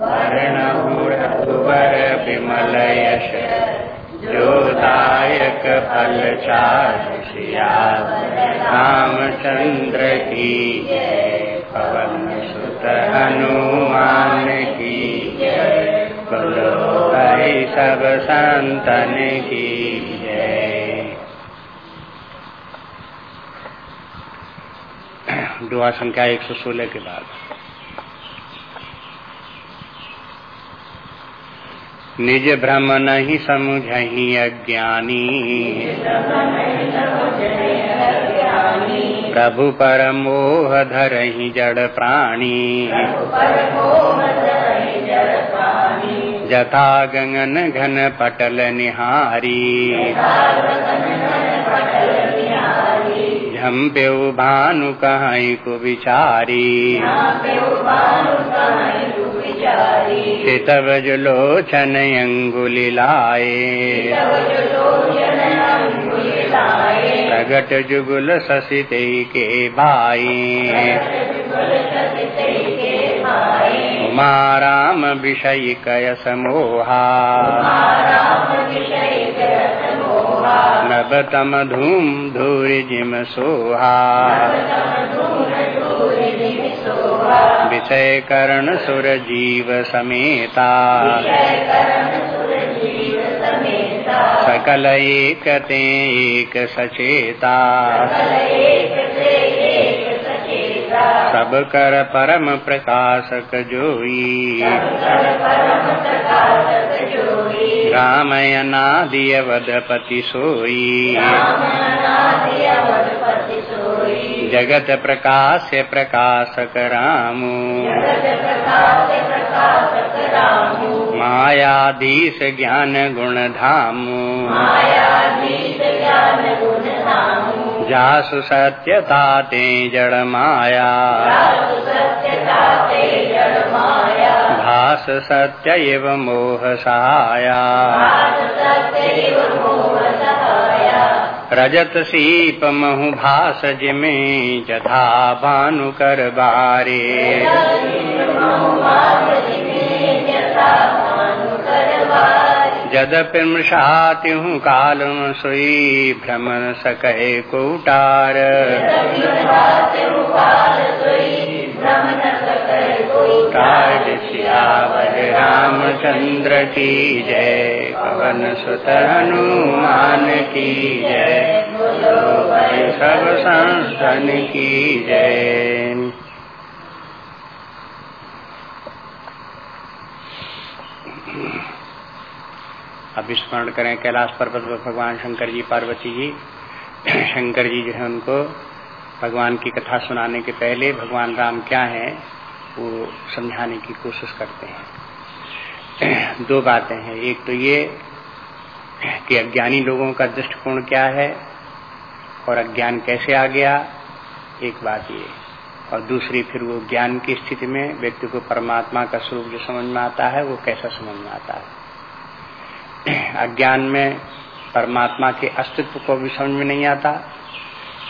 वर्णहुरधुवर विमल यश जोदायक फल चारिया रामचंद्र की पवन सुत हनुमान की बोलो भाई सब संतन की दुआ संख्या एक सौ सोलह के बाद। निज भ्रम नहीं समझही अज्ञानी। प्रभु पर मोह धरही जड़ प्राणी। जथा गंगन घन पटल निहारी। झम्प्यु भानु कहीं को विचारी तब लोचन अंगुली लाए प्रगट जुगुल ससित के भाई। उमा राम विषय कयस मोहा नवतम धूम धूर जिम सोहा। विषय करण सुर जीव समेता। सकल एक ते एक सचेता। सब कर परम प्रकाशक जोई। रामयनादिय वदपति सोई। जगत प्रकाश प्रकाशक रामु मायाधीश ज्ञान गुण धामु जासु सत्यता ते जड़ माया। भास सत्य मोह सहाया। रजत सीप महु भास जिमे जथा भानु कर बारे जदपि मृषात्यु कालम सोई भ्रमण सकहे कोटार। सियावर रामचंद्र की जय, पवन सुत हनुमान की जय सब संस्थन की जय। अब स्मरण करें, कैलाश पर्वत पर भगवान शंकर जी, पार्वती जी, शंकर जी जो है उनको भगवान की कथा सुनाने के पहले भगवान राम क्या है? वो समझाने की कोशिश करते हैं। दो बातें हैं। एक तो ये कि अज्ञानी लोगों का दृष्टिकोण क्या है और अज्ञान कैसे आ गया, एक बात ये। और दूसरी, फिर वो ज्ञान की स्थिति में व्यक्ति को परमात्मा का स्वरूप जो समझ में आता है, वो कैसा समझ में आता है। अज्ञान में परमात्मा के अस्तित्व को भी समझ में नहीं आता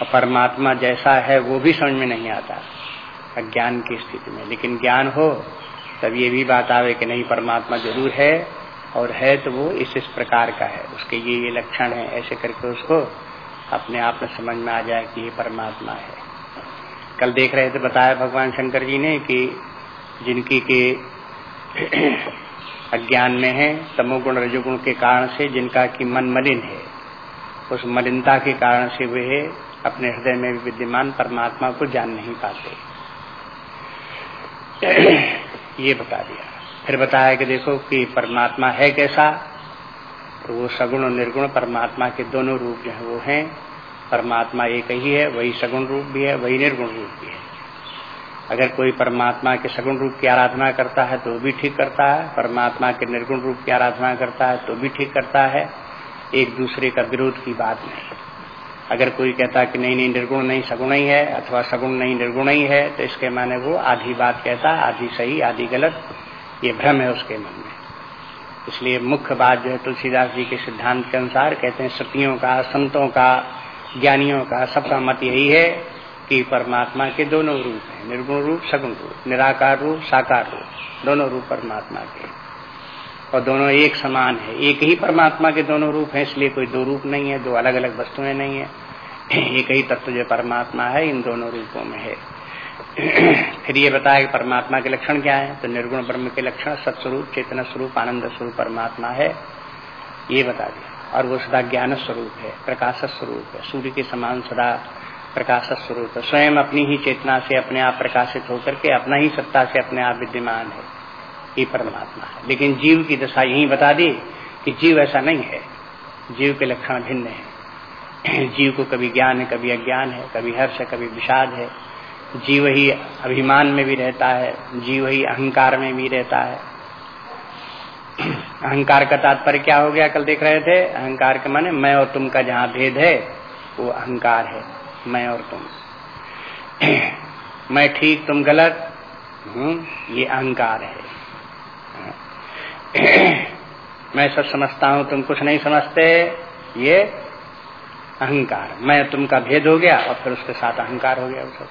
और परमात्मा जैसा है, वो भी समझ में नहीं आता। अज्ञान की स्थिति में। लेकिन ज्ञान हो, तब ये भी बात आवे कि नहीं, परमात्मा ज़रूर है और है तो वो इस इस प्रकार का है। उसके ये ये लक्षण है, ऐसे करके उसको अपने आप में समझ में आ जाए कि ये परमात्मा है। कल देख रहे थे, बताया भगवान शंकर जी ने कि जिनकी के अज्ञान में है, तमोगुण रजोगुण के कारण से जिनका की मन मलिन है, उस मलिनता के कारण से वे अपने हृदय में विद्यमान परमात्मा को जान नहीं पाते। ये बता दिया। फिर बताया कि देखो कि परमात्मा है कैसा? तो वो सगुण और निर्गुण परमात्मा के दोनों रूप जो है वो हैं। परमात्मा एक ही है, वही सगुण रूप भी है, वही निर्गुण रूप भी है। अगर कोई परमात्मा के सगुण रूप की आराधना करता है तो भी ठीक करता है। परमात्मा के निर्गुण रूप की आराधना करता है तो भी ठीक करता है। एक दूसरे का विरोध की बात नहीं। अगर कोई कहता कि नहीं नहीं, निर्गुण नहीं, सगुण ही है, अथवा सगुण नहीं, निर्गुण ही है तो इसके माने वो आधी बात कहता आधी सही, आधी गलत, ये भ्रम है उसके मन में। इसलिए मुख्य बात जो है तुलसीदास जी के सिद्धांत के अनुसार कहते हैं, सतियों का, संतों का, ज्ञानियों का, सबका मत यही है कि परमात्मा के दोनों रूप हैं, निर्गुण रूप, सगुण रूप, निराकार रूप, साकार रूप, दोनों रूप परमात्मा के। और दोनों एक समान है। एक ही परमात्मा के दोनों रूप हैं, इसलिए कोई दो रूप नहीं है, दो अलग अलग वस्तुएँ नहीं है। एक ही तत्व जो परमात्मा है, इन दोनों रूपों में है। फिर ये बताया कि परमात्मा के लक्षण क्या है तो निर्गुण ब्रह्म के लक्षण सत्स्वरूप, चेतना स्वरूप, आनंद स्वरूप परमात्मा है, ये बता दिया। और वो सदा ज्ञान स्वरूप है, प्रकाश स्वरूप है, सूर्य के समान सदा प्रकाश स्वरूप है। स्वयं अपनी ही चेतना से अपने आप प्रकाशित होकर के, अपना ही सत्ता से अपने आप विद्यमान है। ये परमात्मा है। लेकिन जीव की दशा यही बता दी कि जीव ऐसा नहीं है। जीव के लक्षण भिन्न है। जीव को कभी ज्ञान है, कभी अज्ञान है, कभी हर्ष है, कभी विषाद है। जीव ही अभिमान में भी रहता है, जीव ही अहंकार में भी रहता है। अहंकार का तात्पर्य क्या हो गया? कल देख रहे थे, अहंकार के माने मैं और तुम का जहाँ भेद है, वो अहंकार है। मैं और तुम। मैं ठीक, तुम गलत। हूँ ये अहंकार है। मैं सब समझता हूँ, तुम कुछ नहीं समझते। ये अहंकार। मैं तुम का भेद हो गया और फिर उसके साथ अहंकार हो गया सब।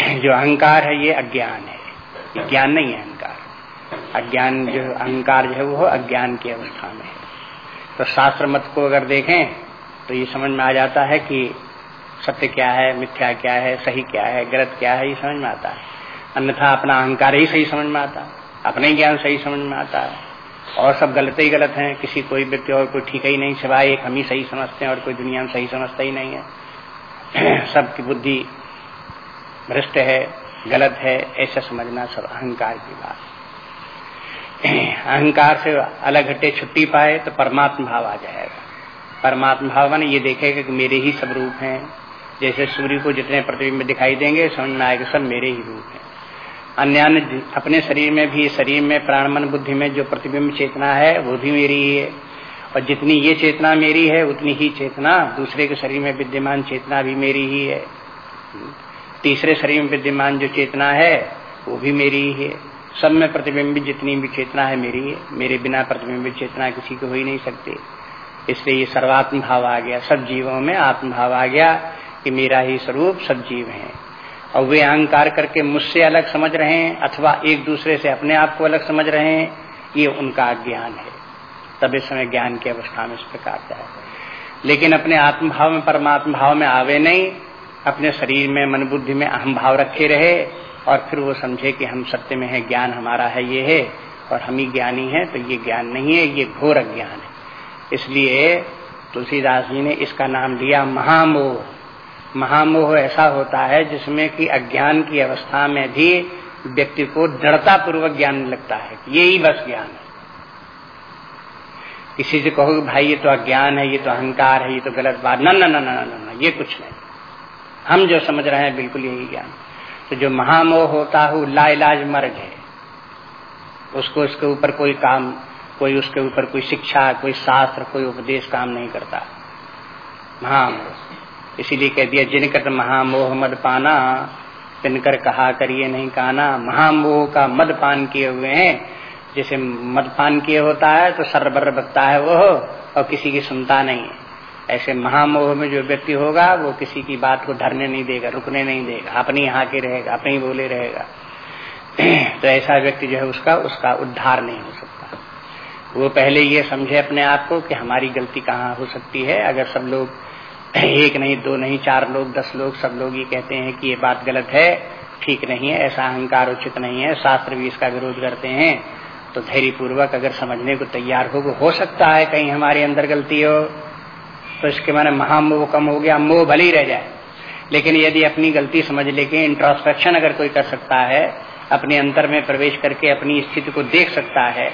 जो अहंकार है, ये अज्ञान है। ये ज्ञान नहीं है अहंकार। अज्ञान जो अहंकार जो है, वो अज्ञान की अवस्था में है। तो शास्त्र मत को अगर देखें तो ये समझ में आ जाता है कि सत्य क्या है, मिथ्या क्या है, सही क्या है, गलत क्या है, ये समझ में आता है। अन्यथा अपना अहंकार ही सही समझ में आता है। अपने ज्ञान सही समझ में आता है। और सब गलत ही गलत हैं। किसी कोई व्यक्ति और कोई ठीक ही नहीं, सिवाय एक हम ही सही समझते हैं और कोई दुनिया में सही समझता ही नहीं है। सबकी बुद्धि भ्रष्ट है, गलत है, ऐसा समझना सब अहंकार की बात अहंकार से अलग हटे छुट्टी पाए तो परमात्मा भाव आ जाएगा। परमात्मा भाव माने ये देखेगा कि मेरे ही सब रूप हैं। जैसे सूर्य को जितने प्रतिबिंब दिखाई देंगे समझ में आएगा सब मेरे ही रूप हैं। अन्य अपने शरीर में भी, शरीर में, प्राण, मन, बुद्धि में जो प्रतिबिंब चेतना है, वो भी मेरी ही है। और जितनी ये चेतना मेरी है, उतनी ही चेतना दूसरे के शरीर में विद्यमान चेतना भी मेरी ही है। तीसरे शरीर में विद्यमान जो चेतना है, वो भी मेरी ही है। सब में प्रतिबिंबित जितनी भी चेतना है, मेरी है। मेरे बिना प्रतिबिंबित चेतना किसी को हो ही नहीं सकती। इसलिए ये सर्वात्म भाव आ गया। सब जीवों में आत्म भाव आ गया कि मेरा ही स्वरूप सब जीव है। और वे अहंकार करके मुझसे अलग समझ रहे हैं अथवा एक दूसरे से अपने आप को अलग समझ रहे हैं, ये उनका ज्ञान है। तब इस समय ज्ञान की अवस्था में इस प्रकार का है। लेकिन अपने आत्मभाव में परमात्मा भाव में आवे नहीं, अपने शरीर में, मन बुद्धि में अहम भाव रखे रहे और फिर वो समझे कि हम सत्य में है, ज्ञान हमारा है, ये है और हम ही ज्ञानी है तो ये ज्ञान नहीं है, ये घोर अज्ञान है। इसलिए तुलसीदास जी ने इसका नाम लिया महामोह। महामोह ऐसा होता है जिसमें कि अज्ञान की अवस्था में भी व्यक्ति को दृढ़ता पूर्वक ज्ञान लगता है ये ही बस ज्ञान है। किसी से कहो भाई ये तो अज्ञान है, ये तो अहंकार है, ये तो गलत बात। न न न न न ये कुछ नहीं। हम जो समझ रहे हैं बिल्कुल यही ज्ञान। तो जो महामोह होता है ला इलाज मर्ज है। उसको उसके ऊपर कोई काम, कोई उसके ऊपर कोई शिक्षा, कोई शास्त्र, कोई उपदेश काम नहीं करता। महामोह। इसीलिए कह दिया जिनकर महामोह मद पाना, तिनकर कहा करिए नहीं कहना महामोह का मद पान किए हुए हैं। जैसे मदपान किए होता है तो सरबर बकता है वो, और किसी की सुनता नहीं है। ऐसे महामोह में जो व्यक्ति होगा, वो किसी की बात को धरने नहीं देगा, रुकने नहीं देगा। अपनी यहाँ के रहेगा, अपने ही बोले रहेगा। तो ऐसा व्यक्ति जो है, उसका उसका उद्धार नहीं हो सकता। वो पहले ये समझे अपने आप को कि हमारी गलती कहाँ हो सकती है। अगर सब लोग एक नहीं, दो नहीं, चार लोग, दस लोग, सब लोग ये कहते हैं कि ये बात गलत है, ठीक नहीं है, ऐसा अहंकार उचित नहीं है, शास्त्र भी इसका विरोध करते हैं। तो धैर्य पूर्वक अगर समझने को तैयार हो हो सकता है कहीं हमारे अंदर गलती हो तो इसके माने महामोह कम हो गया, मोह भले ही रह जाए। लेकिन यदि अपनी गलती समझ लेके इंट्रोस्पेक्शन अगर कोई कर सकता है, अपने अंतर में प्रवेश करके अपनी स्थिति को देख सकता है,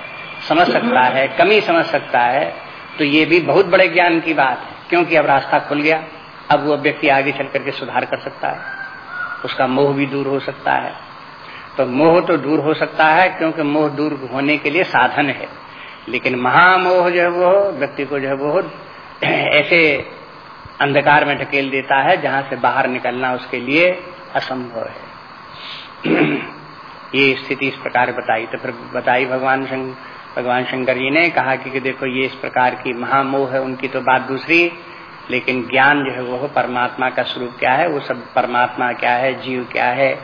समझ सकता है, कमी समझ सकता है तो ये भी बहुत बड़े ज्ञान की बात है। क्योंकि अब रास्ता खुल गया, अब वो व्यक्ति आगे चल करके सुधार कर सकता है। उसका मोह भी दूर हो सकता है। तो मोह तो दूर हो सकता है, क्योंकि मोह दूर होने के लिए साधन है। लेकिन महामोह जो है वो, व्यक्ति को जो है वो ऐसे अंधकार में ढकेल देता है, जहाँ से बाहर निकलना उसके लिए असंभव है। ये स्थिति इस प्रकार बताई। तो फिर बताई भगवान भगवान शंकर जी ने कहा कि, कि देखो ये इस प्रकार की महामोह है उनकी तो बात दूसरी लेकिन ज्ञान जो है वो परमात्मा का स्वरूप क्या है? वो सब परमात्मा क्या है? जीव क्या है?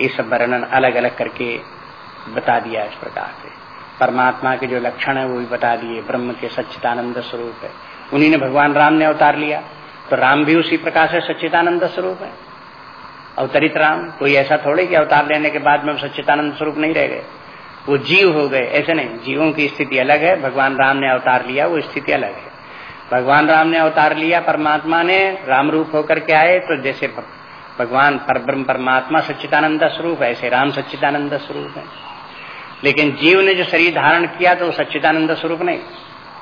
ये सब वर्णन अलग अलग करके बता दिया इस प्रकार से। परमात्मा के जो लक्षण है वो भी बता दिए। ब्रह्म के सच्चिदानंद स्वरूप है। उन्हीं ने भगवान राम ने अवतार लिया। तो राम भी उसी प्रकार से सच्चिदानंद स्वरूप है। अवतरित राम कोई ऐसा थोड़े कि अवतार लेने के बाद में सच्चिदानंद स्वरूप नहीं रह गए। वो जीव हो गए, ऐसे नहीं, जीवों की स्थिति अलग है, भगवान राम ने अवतार लिया, वो स्थिति अलग है। भगवान राम ने अवतार लिया, परमात्मा ने, राम रूप होकर के आए तो जैसे भगवान परब्रह्म परमात्मा सच्चिदानंद स्वरूप है, ऐसे राम सच्चिदानंद स्वरूप है। लेकिन जीव ने जो शरीर धारण किया तो वो सच्चिदानंद स्वरूप नहीं।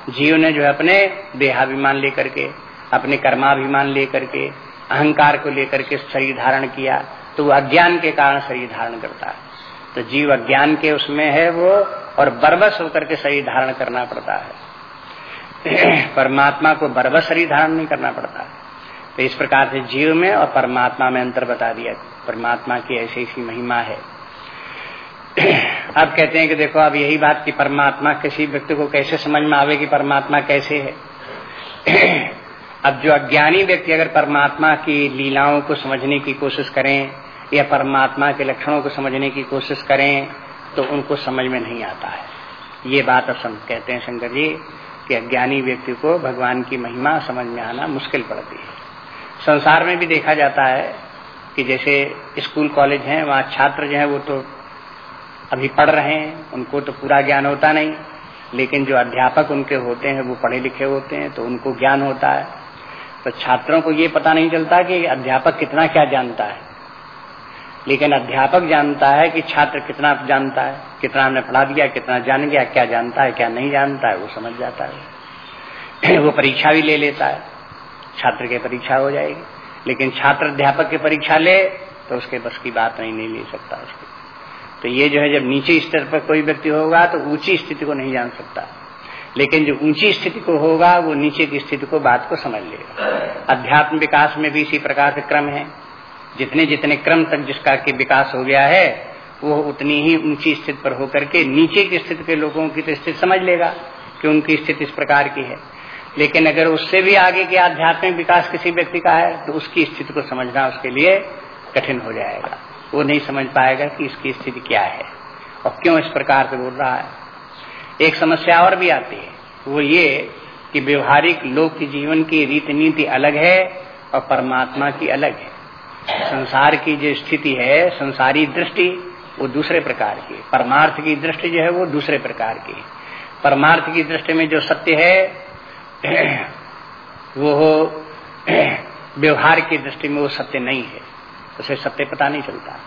जीव ने जो है अपने देहाभिमान लेकर के, अपने कर्माभिमान लेकर के, अहंकार को लेकर के शरीर धारण किया तो वो अज्ञान के कारण शरीर धारण करता है। तो जीव अज्ञान के उसमें है वो, और बरबस होकर के शरीर धारण करना पड़ता है। परमात्मा को बरबस शरीर धारण नहीं करना पड़ता। है तो इस प्रकार से जीव में और परमात्मा में अंतर बता दिया। परमात्मा की ऐसी ऐसी महिमा है। अब कहते हैं कि देखो, अब यही बात कि परमात्मा किसी व्यक्ति को कैसे समझ में आवे कि परमात्मा कैसे है। अब जो अज्ञानी व्यक्ति अगर परमात्मा की लीलाओं को समझने की कोशिश करें या परमात्मा के लक्षणों को समझने की कोशिश करें तो उनको समझ में नहीं आता है। ये बात अब कहते हैं शंकर जी, कि अज्ञानी व्यक्ति को भगवान की महिमा समझ में आना मुश्किल पड़ती है। संसार में भी देखा जाता है कि जैसे स्कूल कॉलेज हैं, वहाँ छात्र जो है वो तो अभी पढ़ रहे हैं, उनको तो पूरा ज्ञान होता नहीं, लेकिन जो अध्यापक उनके होते हैं, वो पढ़े लिखे होते हैं तो उनको ज्ञान होता है। तो छात्रों को ये पता नहीं चलता कि अध्यापक कितना क्या जानता है। लेकिन अध्यापक जानता है कि छात्र कितना जानता है कितना हमने पढ़ा दिया कितना जान गया क्या जानता है क्या नहीं जानता है वो समझ जाता है। वो परीक्षा भी ले लेता है। छात्र की परीक्षा हो जाएगी। लेकिन छात्र अध्यापक की परीक्षा ले तो उसके बस की बात नहीं, नहीं ले सकता उसकी। तो ये जो है जब नीचे स्तर पर कोई व्यक्ति होगा तो ऊँची स्थिति को नहीं जान सकता। लेकिन जो ऊँची स्थिति को होगा वो नीचे की स्थिति को बात को समझ लेगा। अध्यात्म विकास में भी इसी प्रकार के क्रम है। जितने जितने क्रम तक जिसका के विकास हो गया है, वो उतनी ही ऊँची स्थिति पर होकर के नीचे की स्थिति के लोगों की तो स्थिति समझ लेगा कि उनकी स्थिति इस प्रकार की है। लेकिन अगर उससे भी आगे के आध्यात्मिक विकास किसी व्यक्ति का है तो उसकी स्थिति को समझना उसके लिए कठिन हो जाएगा। वो नहीं समझ पाएगा कि इसकी स्थिति क्या है। और क्यों इस प्रकार से बोल रहा है? एक समस्या और भी आती है। वो ये कि व्यवहारिक लोक की जीवन की रीति नीति अलग है और परमात्मा की अलग है। संसार की जो स्थिति है, संसारी दृष्टि, वो दूसरे प्रकार की परमार्थ की दृष्टि जो है, वो दूसरे प्रकार की परमार्थ की दृष्टि में जो सत्य है, वो व्यवहार की दृष्टि में वो सत्य नहीं है। उसे सत्य पता नहीं चलता।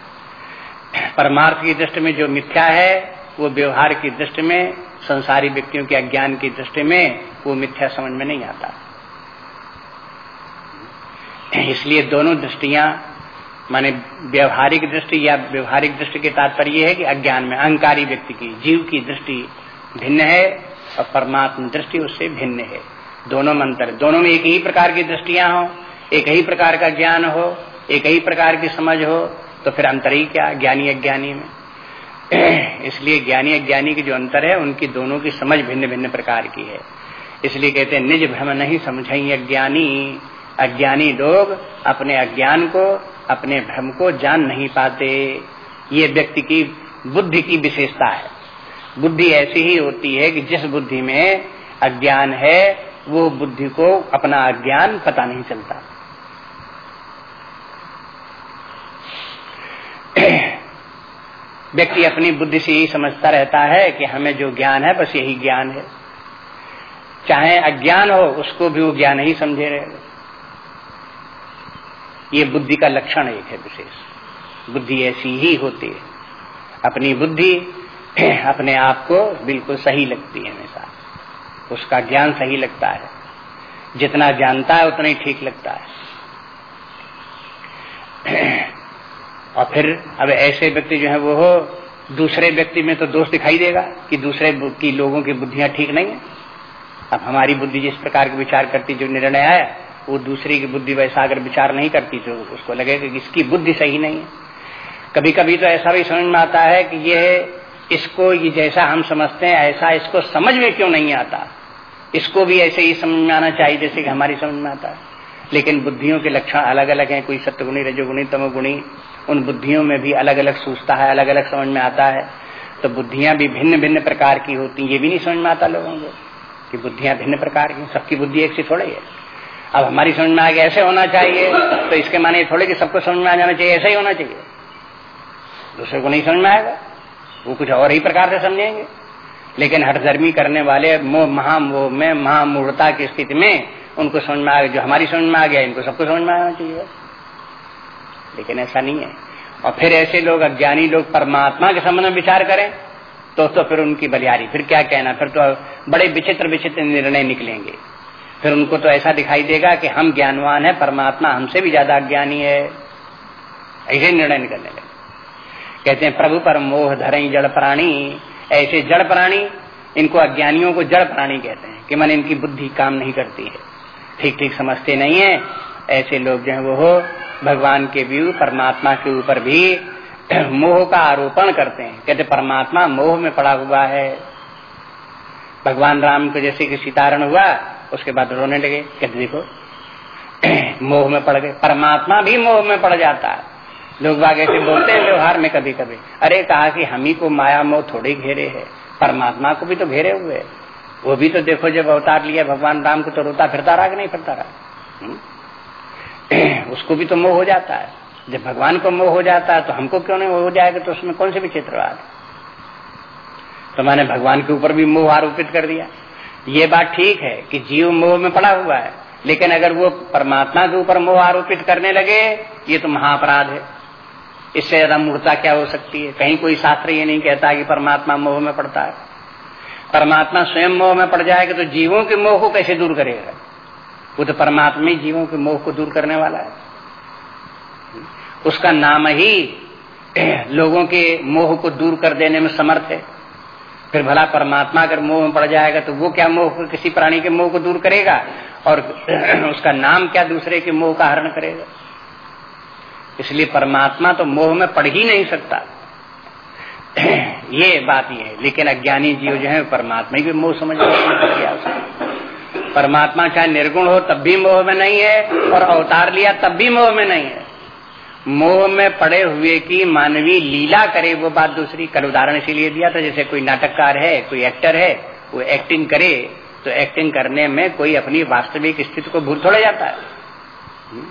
परमार्थ की दृष्टि में जो मिथ्या है, वो व्यवहार की दृष्टि में, संसारी व्यक्तियों के अज्ञान की दृष्टि में, वो मिथ्या समझ में नहीं आता। इसलिए दोनों दृष्टियाँ, माने व्यवहारिक दृष्टि या व्यवहारिक दृष्टि के तात्पर्य है कि अज्ञान में अहंकारी व्यक्ति की, जीव की दृष्टि भिन्न है और परमात्मा दृष्टि उससे भिन्न है। दोनों मंत्र, दोनों में एक ही प्रकार की दृष्टियाँ हो, एक ही प्रकार का ज्ञान हो, एक ही प्रकार की समझ हो तो फिर अंतर ही क्या, ज्ञानी अज्ञानी में? इसलिए ज्ञानी अज्ञानी की जो अंतर है, उनकी दोनों की समझ भिन्न भिन्न प्रकार की है। इसलिए कहते हैं, निज भ्रम नहीं समझेंगे अज्ञानी। अज्ञानी लोग अपने अज्ञान को, अपने भ्रम को जान नहीं पाते। ये व्यक्ति की बुद्धि की विशेषता है। बुद्धि ऐसी ही होती है कि जिस बुद्धि में अज्ञान है, वो बुद्धि को अपना अज्ञान पता नहीं चलता। व्यक्ति अपनी बुद्धि से यही समझता रहता है कि हमें जो ज्ञान है, बस यही ज्ञान है। चाहे अज्ञान हो, उसको भी वो ज्ञान ही समझे रहे ये बुद्धि का लक्षण एक है विशेष। बुद्धि ऐसी ही होती है। अपनी बुद्धि अपने आप को बिल्कुल सही लगती है हमेशा। उसका ज्ञान सही लगता है। जितना जानता है, उतना ही ठीक लगता है। और फिर अब ऐसे व्यक्ति जो है, वो हो, दूसरे व्यक्ति में तो दोष दिखाई देगा कि दूसरे की लोगों की बुद्धियाँ ठीक नहीं है। अब हमारी बुद्धि जिस प्रकार के विचार करती, जो निर्णय आया वो दूसरी की बुद्धि वैसा अगर विचार नहीं करती तो उसको लगेगा कि इसकी बुद्धि सही नहीं है। कभी कभी तो ऐसा भी समझ में आता है कि ये इसको ये जैसा हम समझते हैं, ऐसा इसको समझ में क्यों नहीं आता? इसको भी ऐसे ही समझ में आना चाहिए जैसे कि हमारी समझ में आता है। लेकिन बुद्धियों के लक्षण अलग अलग हैं, कोई सत्यगुणी रजोगुणी, तमोगुणी, उन बुद्धियों में भी अलग अलग सूझता है अलग अलग समझ में आता है। तो बुद्धियाँ भी भिन्न भिन्न प्रकार की होती ये भी नहीं समझ में आता लोगों को कि बुद्धियाँ भिन्न प्रकार की सबकी बुद्धि एक से थोड़ी है। अब हमारी समझ में आ गया ऐसे होना चाहिए तो इसके माने थोड़े कि सबको समझ में आ जाना चाहिए, ऐसा ही होना चाहिए। दूसरे को नहीं समझ में आएगा, वो कुछ और ही प्रकार से समझेंगे। लेकिन हठधर्मी करने वाले मोह महामोह में महामूर्ता की स्थिति में उनको समझ में आ गया जो हमारी समझ में आ गया इनको सबको समझ में आना चाहिए। लेकिन ऐसा नहीं है। और फिर ऐसे लोग, अज्ञानी लोग, परमात्मा के संबंध में विचार करें तो तो फिर उनकी बलियारी फिर क्या कहना, फिर तो बड़े विचित्र विचित्र निर्णय निकलेंगे। फिर उनको तो ऐसा दिखाई देगा कि हम ज्ञानवान है, परमात्मा हमसे भी ज़्यादा अज्ञानी है। ऐसे निर्णय निकलने लगे। कहते हैं, प्रभु पर मोह धरई जड़ प्राणी, ऐसे जड़ प्राणी, इनको अज्ञानियों को जड़ प्राणी कहते हैं, कि मन इनकी बुद्धि काम नहीं करती है। ठीक ठीक समझते नहीं है, ऐसे लोग जो है वो भगवान के भी, परमात्मा के ऊपर भी मोह का आरोपण करते हैं। कहते परमात्मा मोह में पड़ा हुआ है। भगवान राम को जैसे कि सीतारण हुआ उसके बाद रोने लगे, कहते, देखो, मोह में पड़ गए। परमात्मा भी मोह में पड़ जाता है। लोग बाग ऐसे बोलते हैं व्यवहार में कभी कभी अरे, कहा कि हम ही को माया मोह थोड़े घेरे है। परमात्मा को भी तो घेरे हुए है। वो भी तो देखो, जब अवतार लिया, भगवान राम को तो रोता फिरता रहा कि नहीं फिरता रहा। हम्म? उसको भी तो मोह हो जाता है। जब भगवान को मोह हो जाता है तो हमको क्यों नहीं हो जाएगा? तो उसमें कौन से भी विचित्रवाद तो मैंने भगवान के ऊपर भी मोह आरोपित कर दिया। ये बात ठीक है कि जीव मोह में पड़ा हुआ है, लेकिन अगर वो परमात्मा के ऊपर मोह आरोपित करने लगे, ये तो महाअपराध है। इससे ज़्यादा मूर्ता क्या हो सकती है? कहीं कोई शास्त्र ये नहीं कहता कि परमात्मा मोह में पड़ता है। परमात्मा स्वयं मोह में पड़ जाएगा तो जीवों के मोह को कैसे दूर करेगा? वो तो परमात्मा ही जीवों के मोह को दूर करने वाला है। उसका नाम ही लोगों के मोह को दूर कर देने में समर्थ है। फिर भला परमात्मा अगर मोह में पड़ जाएगा तो वो क्या मोह किसी प्राणी के मोह को दूर करेगा? और उसका नाम क्या दूसरे के मोह का हरण करेगा? इसलिए परमात्मा तो मोह में पड़ ही नहीं सकता। ये बात ये है। लेकिन अज्ञानी जीव जो है, परमात्मा ही भी मोह समझ गया परमात्मा चाहे निर्गुण हो, तब भी मोह में नहीं है, और अवतार लिया, तब भी मोह में नहीं है। मोह में पड़े हुए की मानवीय लीला करे, वो बात दूसरी कल उदाहरण इसीलिए दिया था, जैसे कोई नाटककार है, कोई एक्टर है, वो एक्टिंग करे तो एक्टिंग करने में कोई अपनी वास्तविक स्थिति को भूल थोड़ा जाता है। हम्म।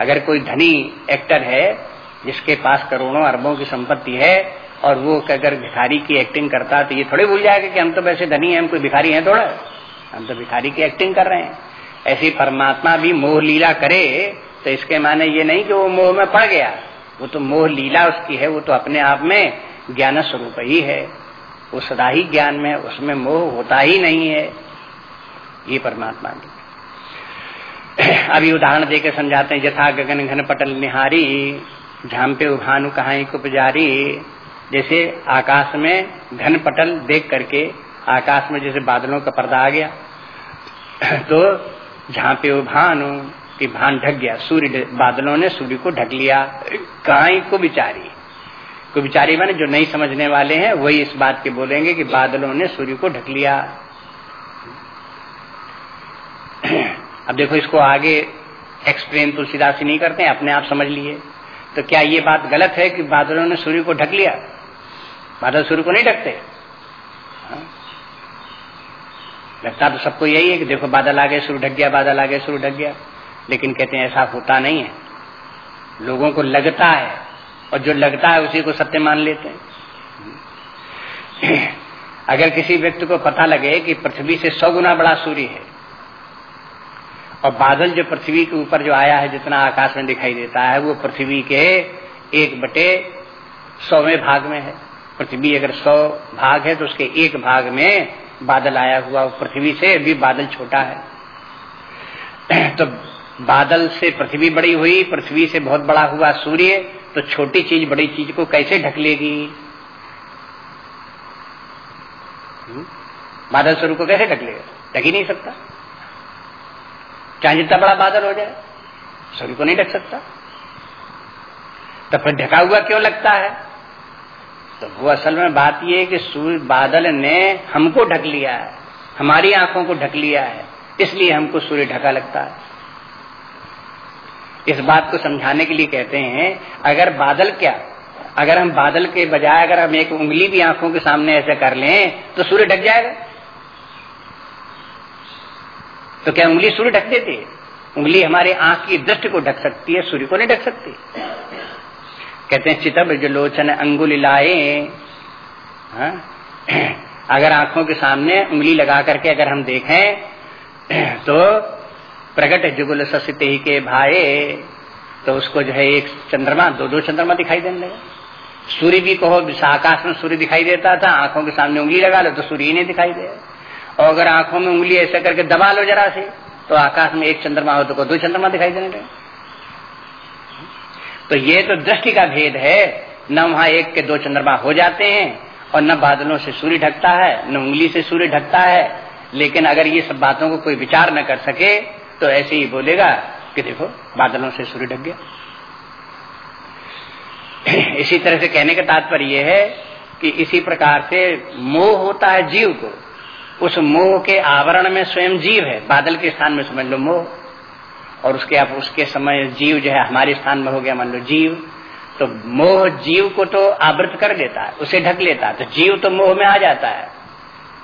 अगर कोई धनी एक्टर है, जिसके पास करोड़ों अरबों की संपत्ति है, और वो अगर भिखारी की एक्टिंग करता तो ये थोड़े भूल जाएगा कि हम तो वैसे धनी हैं, हम कोई भिखारी हैं थोड़ा। हम तो भिखारी की एक्टिंग कर रहे हैं। ऐसी परमात्मा भी मोह लीला करे तो इसके माने ये नहीं कि वो मोह में पड़ गया। वो तो मोह लीला उसकी है, वो तो अपने आप में ज्ञान स्वरूप ही है। वो सदा ही ज्ञान में, उसमें मोह होता ही नहीं है। ये परमात्मा की। अभी उदाहरण देकर समझाते हैं, यथा गगन घन पटल निहारी झांपे उभानु कहा को पुजारी जैसे आकाश में घन पटल देख करके आकाश में जैसे बादलों का पर्दा आ गया। तो झांपे भानु कि भान ढक गया। सूर्य बादलों ने सूर्य को ढक लिया। कहा को बिचारी को बिचारी माने जो नहीं समझने वाले हैं, वही इस बात के बोलेंगे कि बादलों ने सूर्य को ढक लिया। अब देखो, इसको आगे एक्सप्लेन तुलसीदास नहीं करते अपने आप समझ लिए। तो क्या ये बात गलत है कि बादलों ने सूर्य को ढक लिया? बादल सूर्य को नहीं ढकते? हाँ? लगता तो सबको यही है कि देखो, बादल आ गए, सूर्य ढक गया, बादल आ गए, सूर्य ढक गया। लेकिन कहते हैं ऐसा होता नहीं है। लोगों को लगता है और जो लगता है उसी को सत्य मान लेते हैं। अगर किसी व्यक्ति को पता लगे कि पृथ्वी से सौ गुना बड़ा सूर्य है और बादल जो पृथ्वी के ऊपर जो आया है जितना आकाश में दिखाई देता है, वो पृथ्वी के एक बटे सौवें भाग में है। पृथ्वी अगर सौ भाग है तो उसके एक भाग में बादल आया हुआ पृथ्वी से भी बादल छोटा है। तो बादल से पृथ्वी बड़ी हुई, पृथ्वी से बहुत बड़ा हुआ सूर्य तो छोटी चीज़, बड़ी चीज़ को कैसे ढक लेगी? हम्म? बादल स्वरूप को कैसे ढक लेगा? ढक ही नहीं सकता। चाहे जितना बड़ा बादल हो जाए सूर्य को नहीं ढक सकता। तो फिर ढका हुआ क्यों लगता है? तो वो असल में बात यह है कि सूर्य, बादल ने हमको ढक लिया है, हमारी आँखों को ढक लिया है, इसलिए हमको सूर्य ढका लगता है। इस बात को समझाने के लिए कहते हैं, अगर बादल क्या, अगर हम बादल के बजाय अगर हम एक उंगली भी आँखों के सामने ऐसे कर लें तो सूर्य ढक जाएगा। तो क्या उंगली सूर्य ढक देती है? उंगली हमारे आँख की दृष्टि को ढक सकती है, सूर्य को नहीं ढक सकती। कहते हैं चितब जो लोचन अंगुल लाए। हाँ? अगर आँखों के सामने उंगली लगा करके अगर हम देखें तो प्रगट जुगुल ससित ही के भाई तो उसको जो है एक चंद्रमा, दो दो चंद्रमा दिखाई देने लगा। सूर्य भी कहो आकाश में सूर्य दिखाई देता था, आँखों के सामने उंगली लगा लो तो सूर्य ही नहीं दिखाई दे और अगर आँखों में उंगली ऐसा करके दबा लो जरा से तो आकाश में एक चंद्रमा हो तो दो चंद्रमा दिखाई देने लगे। तो ये तो दृष्टि का भेद है, न वहाँ एक के दो चंद्रमा हो जाते हैं, और न बादलों से सूर्य ढकता है, न उंगली से सूर्य ढकता है। लेकिन अगर ये सब बातों को कोई विचार न कर सके तो ऐसे ही बोलेगा कि देखो, बादलों से सूर्य ढक गया। इसी तरह से कहने का तात्पर्य यह है कि इसी प्रकार से मोह होता है जीव को। उस मोह के आवरण में स्वयं जीव है। बादल के स्थान में समझ लो मोह। और उसके आप, उसके समय जीव जो है, हमारे स्थान में हो गया, मान लो जीव। तो मोह जीव को तो आवृत कर देता है, उसे ढक लेता है। तो जीव तो मोह में आ जाता है,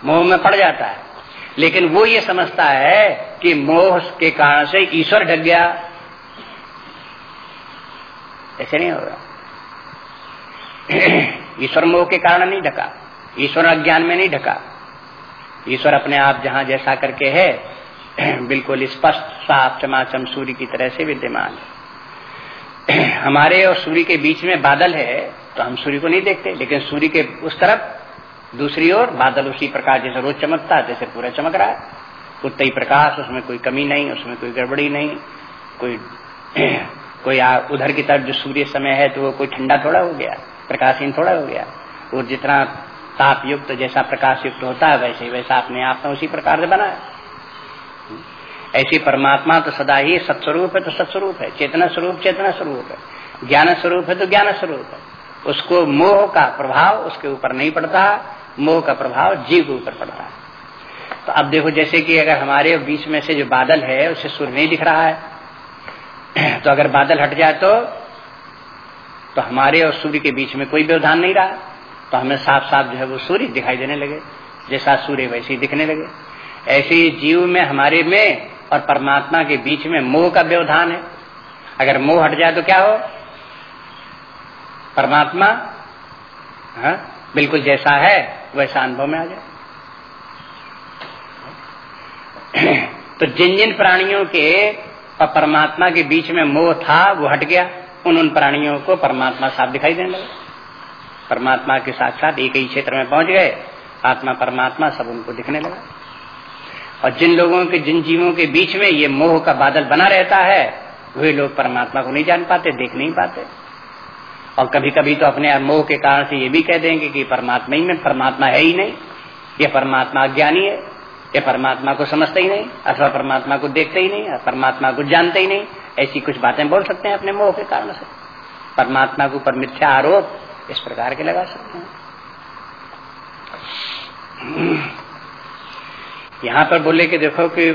मोह में पड़ जाता है। लेकिन वो ये समझता है कि मोह के कारण से ईश्वर ढक गया। ऐसे नहीं होगा। ईश्वर मोह के कारण नहीं ढका। ईश्वर अज्ञान में नहीं ढका। ईश्वर अपने आप जहाँ जैसा करके है, बिल्कुल स्पष्ट, साफ़ चमाचम सूर्य की तरह से विद्यमान है। हमारे और सूर्य के बीच में बादल है तो हम सूर्य को नहीं देखते, लेकिन सूर्य के उस तरफ़ दूसरी ओर बादल उसी प्रकार जैसे रोज चमकता है जैसे पूरा चमक रहा है। उतना ही प्रकाश, उसमें कोई कमी नहीं, उसमें कोई गड़बड़ी नहीं। कोई कोई उधर की तरफ़ जो सूर्य समय है तो वो कोई ठंडा थोड़ा हो गया प्रकाशहीन थोड़ा हो गया। और जितना ताप युक्त तो जैसा प्रकाश युक्त तो होता है, वैसे वैसा अपने आप में उसी प्रकार से बना है। ऐसी परमात्मा तो सदा ही सत्स्वरूप है तो सत्स्वरूप है। चेतना स्वरूप चेतना स्वरूप है। ज्ञान स्वरूप है तो ज्ञान स्वरूप है। उसको मोह का प्रभाव उसके ऊपर नहीं पड़ता, मोह का प्रभाव जीव के ऊपर पड़ता है। तो अब देखो, जैसे कि अगर हमारे बीच में से जो बादल है, उसे सूर्य नहीं दिख रहा है। तो अगर बादल हट जाए तो तो हमारे और सूर्य के बीच में कोई व्यवधान नहीं रहा। तो हमें साफ़ साफ़ जो है वो सूर्य दिखाई देने लगे, जैसा सूर्य वैसे ही दिखने लगे। ऐसे ही जीव में, हमारे में और परमात्मा के बीच में मोह का व्यवधान है। अगर मोह हट जाए तो क्या हो? परमात्मा, हा? बिल्कुल जैसा है, वैसा अनुभव में आ जाए। तो जिन जिन प्राणियों के और परमात्मा के बीच में मोह था, वो हट गया। उन उन प्राणियों को परमात्मा साफ़ दिखाई देने लगे। परमात्मा के साथ साथ एक ही क्षेत्र में पहुँच गए। आत्मा, परमात्मा सब उनको दिखने लगा। और जिन लोगों के, जिन जीवों के बीच में ये मोह का बादल बना रहता है, वे लोग परमात्मा को नहीं जान पाते, देख नहीं पाते। और कभी कभी तो अपने मोह के कारण से ये भी कह देंगे कि परमात्मा ही में, परमात्मा है ही नहीं। ये परमात्मा अज्ञानी है, ये परमात्मा को समझते ही नहीं, अथवा परमात्मा को देखते ही नहीं, परमात्मा को जानते ही नहीं, ऐसी कुछ बातें बोल सकते हैं अपने मोह के कारण से। परमात्मा के ऊपर मिथ्या आरोप इस प्रकार के लगा सकते हैं। यहाँ पर बोले कि देखो कि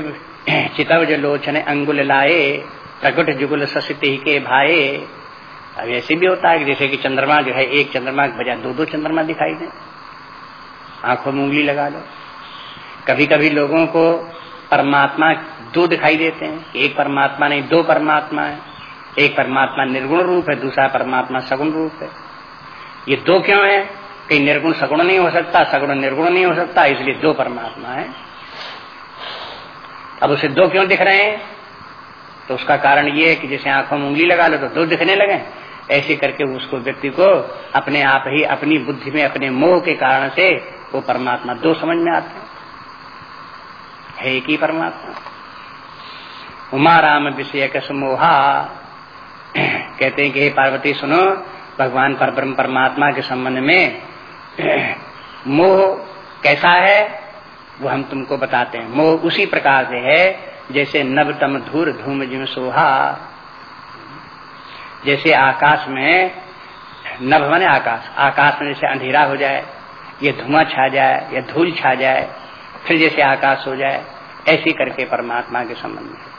चितव जो लोचन अंगुल लाए प्रकट जुगुल ससित के भाए अब ऐसे भी होता है कि जैसे कि चंद्रमा जो है, एक चंद्रमा के बजाय दो दो चंद्रमा दिखाई दे। आँखों में उंगली लगा लो। कभी कभी लोगों को परमात्मा दो दिखाई देते हैं। एक परमात्मा नहीं, दो परमात्मा है। एक परमात्मा निर्गुण रूप है, दूसरा परमात्मा सगुण रूप है। ये दो क्यों है? कहीं निर्गुण सगुण नहीं हो सकता, सगुण निर्गुण नहीं हो सकता, इसलिए दो परमात्मा है। अब उसे दो क्यों दिख रहे हैं? तो उसका कारण ये है कि जैसे आँखों में उंगली लगा लो तो दो दिखने लगे। ऐसे करके उसको व्यक्ति को अपने आप ही, अपनी बुद्धि में, अपने मोह के कारण से वो परमात्मा। दो समझ में आते हैं। एक ही परमात्मा? उमा राम विषय का समोहा। कहते हैं कि, हे पार्वती, सुनो, भगवान पर ब्रह्म परमात्मा के संबंध में मोह कैसा है, वो हम तुमको बताते हैं। मोह उसी प्रकार से है, जैसे नवतम धूर धूम जिम सोहा। जैसे आकाश में नभ बने आकाश आकाश में जैसे अंधेरा हो जाए, ये धुआँ छा जाए, या धूल छा जाए, फिर जैसे आकाश हो जाए, ऐसी करके परमात्मा के संबंध में।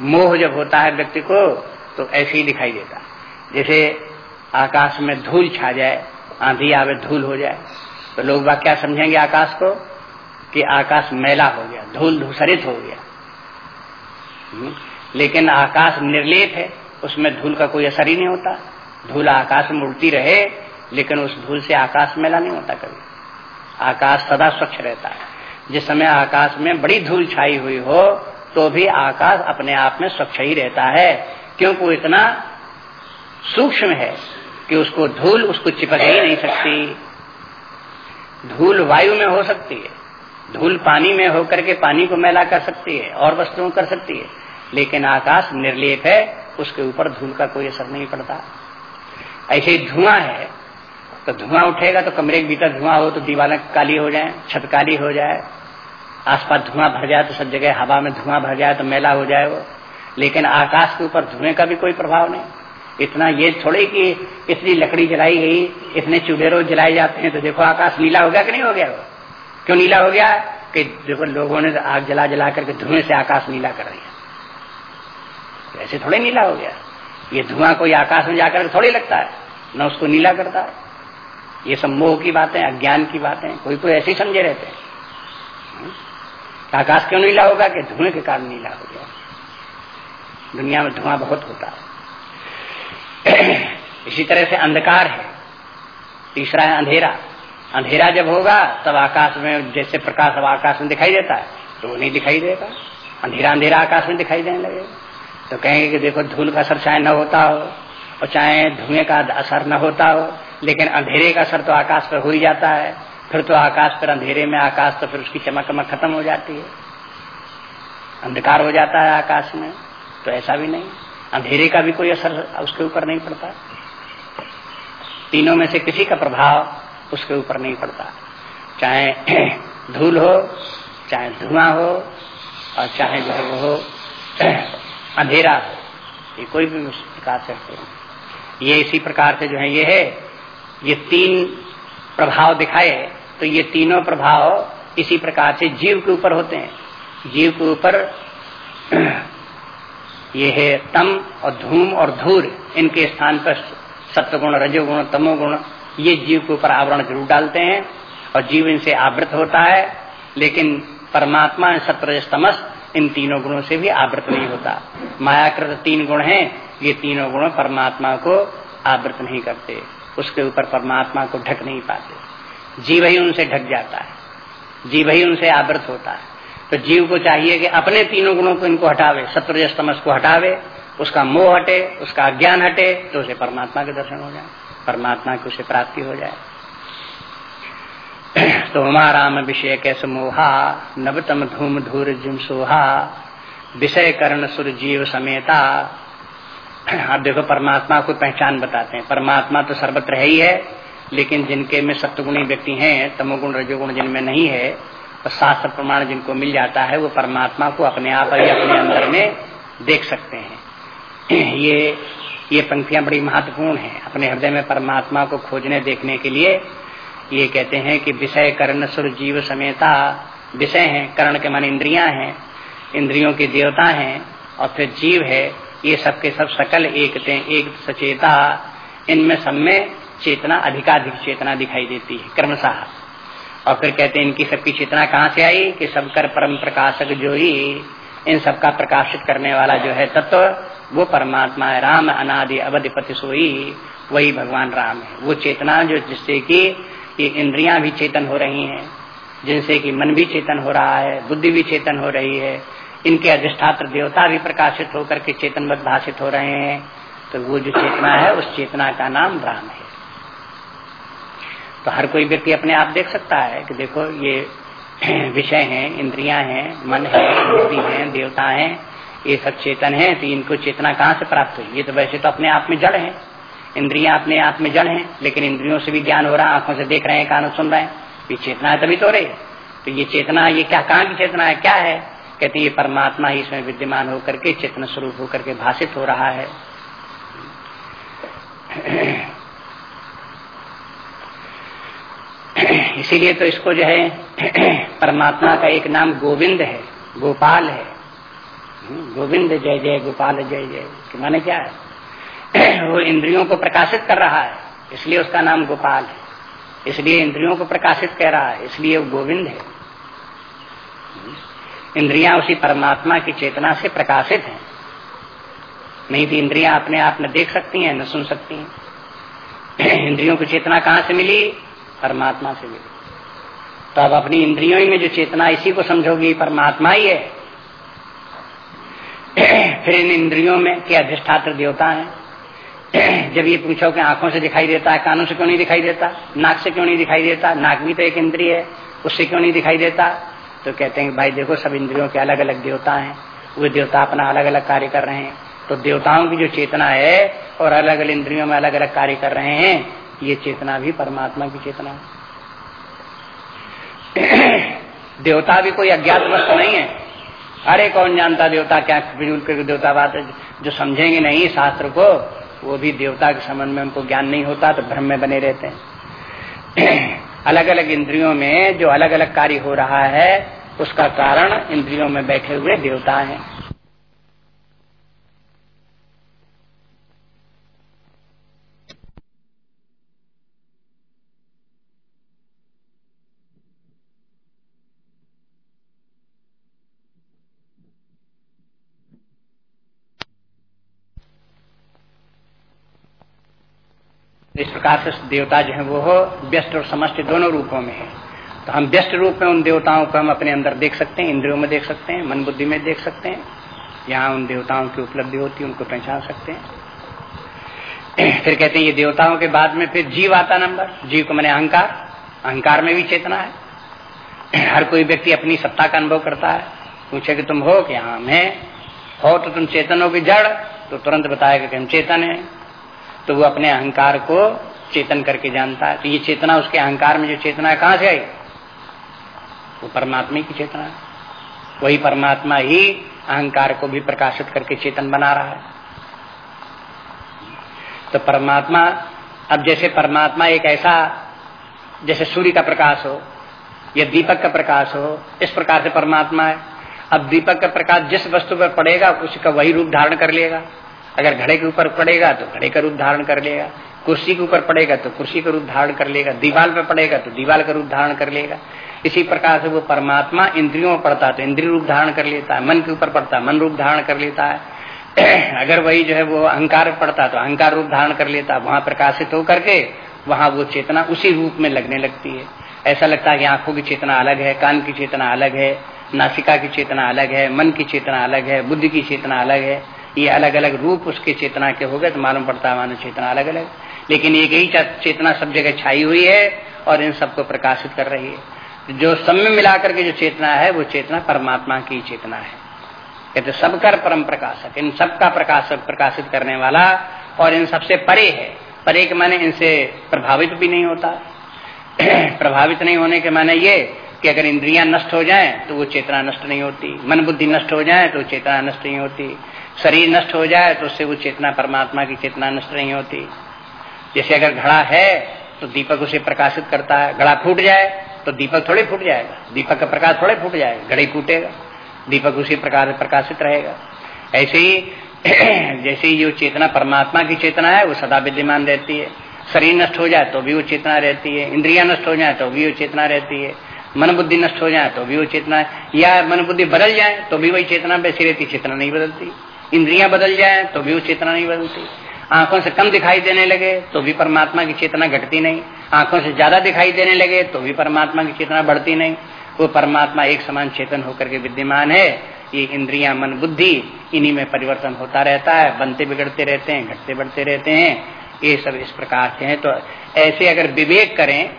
मोह जब होता है व्यक्ति को तो ऐसे ही दिखाई देता। जैसे आकाश में धूल छा जाए, आंधी आवे, धूल हो जाए तो लोग बात क्या समझेंगे आकाश को? कि आकाश मैला हो गया, धूल धूसरित हो गया। हम्म? लेकिन आकाश निर्लेप है, उसमें धूल का कोई असर ही नहीं होता। धूल आकाश में उड़ती रहे, लेकिन उस धूल से आकाश मेला नहीं होता कभी। आकाश सदा स्वच्छ रहता है। जिस समय आकाश में बड़ी धूल छाई हुई हो तो भी आकाश अपने आप में स्वच्छ ही रहता है, क्योंकि वो इतना सूक्ष्म है कि उसको धूल उसको चिपक ही नहीं सकती। धूल वायु में हो सकती है। धूल पानी में होकर के पानी को मैला कर सकती है, और वस्तुओं कर सकती है। लेकिन आकाश निर्लेप है, उसके ऊपर धूल का कोई असर नहीं पड़ता। ऐसे ही धुआँ है तो धुआँ उठेगा तो कमरे के भीतर धुआँ हो तो दीवारें काली हो जाए, छत काली हो जाए। आसपास धुआँ भर जाए तो सब जगह हवा में धुआँ भर जाए तो मेला हो जाए वो। लेकिन आकाश के ऊपर धुएँ का भी कोई प्रभाव नहीं। इतना ये थोड़े कि इतनी लकड़ी जलाई गई, इतने चूल्हे रोज जलाए जाते हैं तो देखो आकाश नीला हो गया कि नहीं हो गया वो? क्यों नीला हो गया? कि देखो लोगों ने आग जला जला करके धुएँ से आकाश नीला कर दिया। तो ऐसे थोड़े नीला हो गया। ये धुआँ कोई आकाश में जाकर थोड़ी लगता है, न उसको नीला करता है। ये सब मोह की बातें, अज्ञान की बातें, कोई कोई ऐसे ही समझे रहते हैं। हम्म? आकाश क्यों नीला होगा कि धुएँ के कारण नीला हो गया? दुनिया में धुआँ बहुत होता है। इसी तरह से अंधकार है। तीसरा है अंधेरा। अंधेरा जब होगा, तब आकाश में जैसे प्रकाश अब आकाश में दिखाई देता है तो वो नहीं दिखाई देगा। अंधेरा अंधेरा आकाश में दिखाई देने लगेगा। तो कहेंगे कि देखो धूल का असर चाहे न होता हो, और चाहे धुएँ का असर न होता हो, लेकिन अंधेरे का असर तो आकाश पर हो ही जाता है। फिर तो आकाश पर अंधेरे में आकाश तो फिर उसकी चमक चमक खत्म हो जाती है। अंधकार हो जाता है आकाश में तो ऐसा भी नहीं। अंधेरे का भी कोई असर उसके ऊपर नहीं पड़ता। तीनों में से किसी का प्रभाव उसके ऊपर नहीं पड़ता। चाहे धूल हो, चाहे धुआँ हो, और चाहे जो हो अंधेरा हो। ये कोई भी उस प्रकार से ये इसी प्रकार से जो है, ये है, ये तीन प्रभाव दिखाए तो ये तीनों प्रभाव इसी प्रकार से जीव के ऊपर होते हैं। जीव के ऊपर ये है तम और धूम और धूर, इनके स्थान पर सत्वगुण, रजोगुण, तमोगुण, ये जीव के ऊपर आवरण ज़रूर डालते हैं। और जीव इनसे आवृत होता है, लेकिन परमात्मा सत्रजस्तमस इन तीनों गुणों से भी आवृत नहीं होता। मायाकृत तीन गुण हैं, ये तीनों गुण परमात्मा को आवृत नहीं करते। उसके ऊपर परमात्मा को ढक नहीं पाते। जीव ही उनसे ढक जाता है। जीव ही उनसे आवृत होता है। तो जीव को चाहिए कि अपने तीनों गुणों को इनको हटावे सत्र तमस को हटावे, उसका मोह हटे, उसका ज्ञान हटे तो उसे परमात्मा के दर्शन हो जाए। परमात्मा की उसे प्राप्ति हो जाए। तो हमाराम विषय कैसे मोहा नवतम धूम धूर जिम सोहा, विषय कर्ण सुर जीव समेता। अब देखो, परमात्मा को पहचान बताते हैं। परमात्मा तो सर्वत्र है ही है, लेकिन जिनके में सत्वगुणी व्यक्ति हैं, तमोगुण, रजोगुण जिनमें नहीं है, और शास्त्र प्रमाण जिनको मिल जाता है, वो परमात्मा को अपने आप ही अपने अंदर में देख सकते हैं। ये ये पंक्तियाँ बड़ी महत्वपूर्ण हैं। अपने हृदय में परमात्मा को खोजने, देखने के लिए ये कहते हैं कि विषय कर्ण सुर जीव समेता। विषय है, कर्ण के मन इंद्रियाँ हैं, इंद्रियों की देवता हैं, और फिर जीव है, ये सब के सब सकल एकते, एक सचेता। इनमें सब में चेतना, अधिकाधिक चेतना दिखाई देती है क्रमशाह और फिर कहते हैं इनकी सबकी चेतना कहाँ से आई? कि सबकर परम प्रकाशक जो ही, इन सबका प्रकाशित करने वाला जो है तत्व, वो परमात्मा है, राम अनादि अवधिपति सोई वही भगवान राम है। वो चेतना जो जिससे कि ये इंद्रियाँ भी चेतन हो रही हैं जिनसे कि मन भी चेतन हो रहा है, बुद्धि भी चेतन हो रही है, इनके अधिष्ठात्र देवता भी प्रकाशित होकर के चेतन भाषित हो रहे हैं तो वो जो चेतना है, उस चेतना का नाम राम है। तो हर कोई व्यक्ति अपने आप देख सकता है कि देखो, ये विषय हैं, इंद्रियाँ हैं, मन है, बुद्धि है, देवता है, ये सब चेतन है तो इनको चेतना कहाँ से प्राप्त हुई? ये तो वैसे तो अपने आप में जड़ है। इंद्रियाँ अपने आप में जड़ है लेकिन इंद्रियों से भी ज्ञान हो रहा है आँखों से देख रहे हैं कानों सुन रहे हैं ये चेतना है तभी तो रही तो ये चेतना ये क्या कहाँ की चेतना है क्या है? कहते ये परमात्मा ही इसमें विद्यमान होकर के चेतन स्वरूप होकर के भाषित हो रहा है। इसीलिए तो इसको जो है परमात्मा का एक नाम गोविंद है गोपाल है। हम्म, गोविंद जय जय गोपाल जय जय माने क्या है? वो इंद्रियों को प्रकाशित कर रहा है, इसलिए उसका नाम गोपाल है। इसलिए इंद्रियों को प्रकाशित कह रहा है, इसलिए वो गोविंद है। इंद्रियाँ उसी परमात्मा की चेतना से प्रकाशित हैं। नहीं तो इंद्रियाँ अपने आप न देख सकती हैं, न सुन सकती हैं। इंद्रियों की चेतना कहाँ से मिली? परमात्मा से मिली। तो अब अपनी इंद्रियों में जो चेतना इसी को समझोगी परमात्मा ही है। फिर इन इंद्रियों में के अधिष्ठात्र देवता है। जब ये पूछो कि आँखों से दिखाई देता है, कानों से क्यों नहीं दिखाई देता? नाक से क्यों नहीं दिखाई देता? नाक भी तो एक इंद्रिय है, उससे क्यों नहीं दिखाई देता? तो कहते हैं भाई देखो, सब इंद्रियों के अलग अलग देवता हैं, वे देवता अपना अलग अलग कार्य कर रहे हैं। तो देवताओं की जो चेतना है और अलग अलग इंद्रियों में अलग अलग कार्य कर रहे हैं, ये चेतना भी परमात्मा की चेतना है। देवता भी कोई अज्ञात वस्तु नहीं है। अरे कौन जानता देवता क्या देवता बात जो समझेंगे नहीं शास्त्र को वो भी देवता के संबंध में उनको ज्ञान नहीं होता तो भ्रम में बने रहते हैं। अलग अलग इंद्रियों में जो अलग अलग कार्य हो रहा है, उसका कारण इंद्रियों में बैठे हुए देवता हैं। इस प्रकार से देवता जो है वो हो व्यस्त और समस्त दोनों रूपों में है। तो हम व्यस्त रूप में उन देवताओं को हम अपने अंदर देख सकते हैं, इंद्रियों में देख सकते हैं, मन बुद्धि में देख सकते हैं, यहाँ उन देवताओं की उपलब्धि होती है, उनको पहचान सकते हैं। फिर कहते हैं, ये देवताओं के बाद में फिर जीव आता नंबर। जीव को मैंने अहंकार अहंकार में भी चेतना है। हर कोई व्यक्ति अपनी सत्ता का अनुभव करता है। पूछे कि तुम हो कि हाँ मैं हो तो तुम चेतन हो कि जड़ तो तुरंत बताएगा कि हम चेतन है। तो वो अपने अहंकार को चेतन करके जानता है। तो ये चेतना उसके अहंकार में जो चेतना है, कहाँ से आई? वो परमात्मा की चेतना है। वही परमात्मा ही अहंकार को भी प्रकाशित करके चेतन बना रहा है। तो परमात्मा, अब जैसे परमात्मा एक ऐसा, जैसे सूर्य का प्रकाश हो, या दीपक का प्रकाश हो, इस प्रकार से परमात्मा है। अब दीपक का प्रकाश जिस वस्तु पर पड़ेगा, उसका वही रूप धारण कर लेगा। अगर घड़े के ऊपर पड़ेगा तो घड़े का रूप धारण कर लेगा, कुर्सी के ऊपर पड़ेगा तो कुर्सी का रूप धारण कर लेगा, दीवाल पर पड़ेगा तो दीवाल का रूप धारण कर लेगा। इसी प्रकार से वो परमात्मा इंद्रियों में पड़ता है तो इंद्रिय रूप धारण कर लेता है, मन के ऊपर पड़ता है, मन रूप धारण कर लेता है। अगर वही जो है वो अहंकार पड़ता है तो अहंकार रूप धारण कर लेता है, वहाँ प्रकाशित होकर के वहाँ वो चेतना उसी रूप में लगने लगती है। ऐसा लगता है कि आँखों की चेतना अलग है, कान की चेतना अलग है, नासिका की चेतना अलग है, मन की चेतना अलग है, बुद्धि की चेतना अलग है। ये अलग अलग रूप उसके चेतना के हो गए तो मालूम पड़ता है मानव चेतना अलग अलग लेकिन एक ही चेतना सब जगह छाई हुई है और इन सबको प्रकाशित कर रही है। जो सब मिलाकर के जो चेतना है, वो चेतना परमात्मा की चेतना है। कहते सबकर परम प्रकाशक, इन सबका प्रकाशक, प्रकाशित करने वाला और इन सबसे परे है। परे के माने इनसे प्रभावित भी नहीं होता। प्रभावित नहीं होने के माने ये कि अगर इंद्रियाँ नष्ट हो जाएँ तो वो चेतना नष्ट नहीं होती। मन बुद्धि नष्ट हो जाए तो चेतना नष्ट नहीं होती। शरीर नष्ट हो जाए तो उससे वो चेतना परमात्मा की चेतना नष्ट नहीं होती। जैसे अगर घड़ा है तो दीपक उसे प्रकाशित करता है। घड़ा फूट जाए तो दीपक थोड़े फूट जाएगा। दीपक का प्रकाश थोड़े फूट जाएगा, घड़े फूटेगा। दीपक उसी प्रकार प्रकाशित रहेगा। ऐसे ही, जैसे ही जो चेतना परमात्मा की चेतना है, वो सदा विद्यमान रहती है। शरीर नष्ट हो जाए तो भी वो चेतना रहती है। इंद्रिया नष्ट हो जाए तो भी वो चेतना रहती है। मन बुद्धि नष्ट हो जाए तो भी वो चेतना, या मन बुद्धि बदल जाए तो भी वही चेतना वैसी रहती चेतना नहीं बदलती। इंद्रियाँ बदल जाए तो भी वो चेतना नहीं बदलती। आँखों से कम दिखाई देने लगे तो भी परमात्मा की चेतना घटती नहीं। आँखों से ज़्यादा दिखाई देने लगे तो भी परमात्मा की चेतना बढ़ती नहीं। वो परमात्मा एक समान चेतन होकर के विद्यमान है। ये इंद्रिया, मन, बुद्धि, इन्हीं में परिवर्तन होता रहता है, बनते बिगड़ते रहते हैं, घटते बढ़ते रहते हैं। ये सब इस प्रकार से है। तो ऐसे अगर विवेक करें,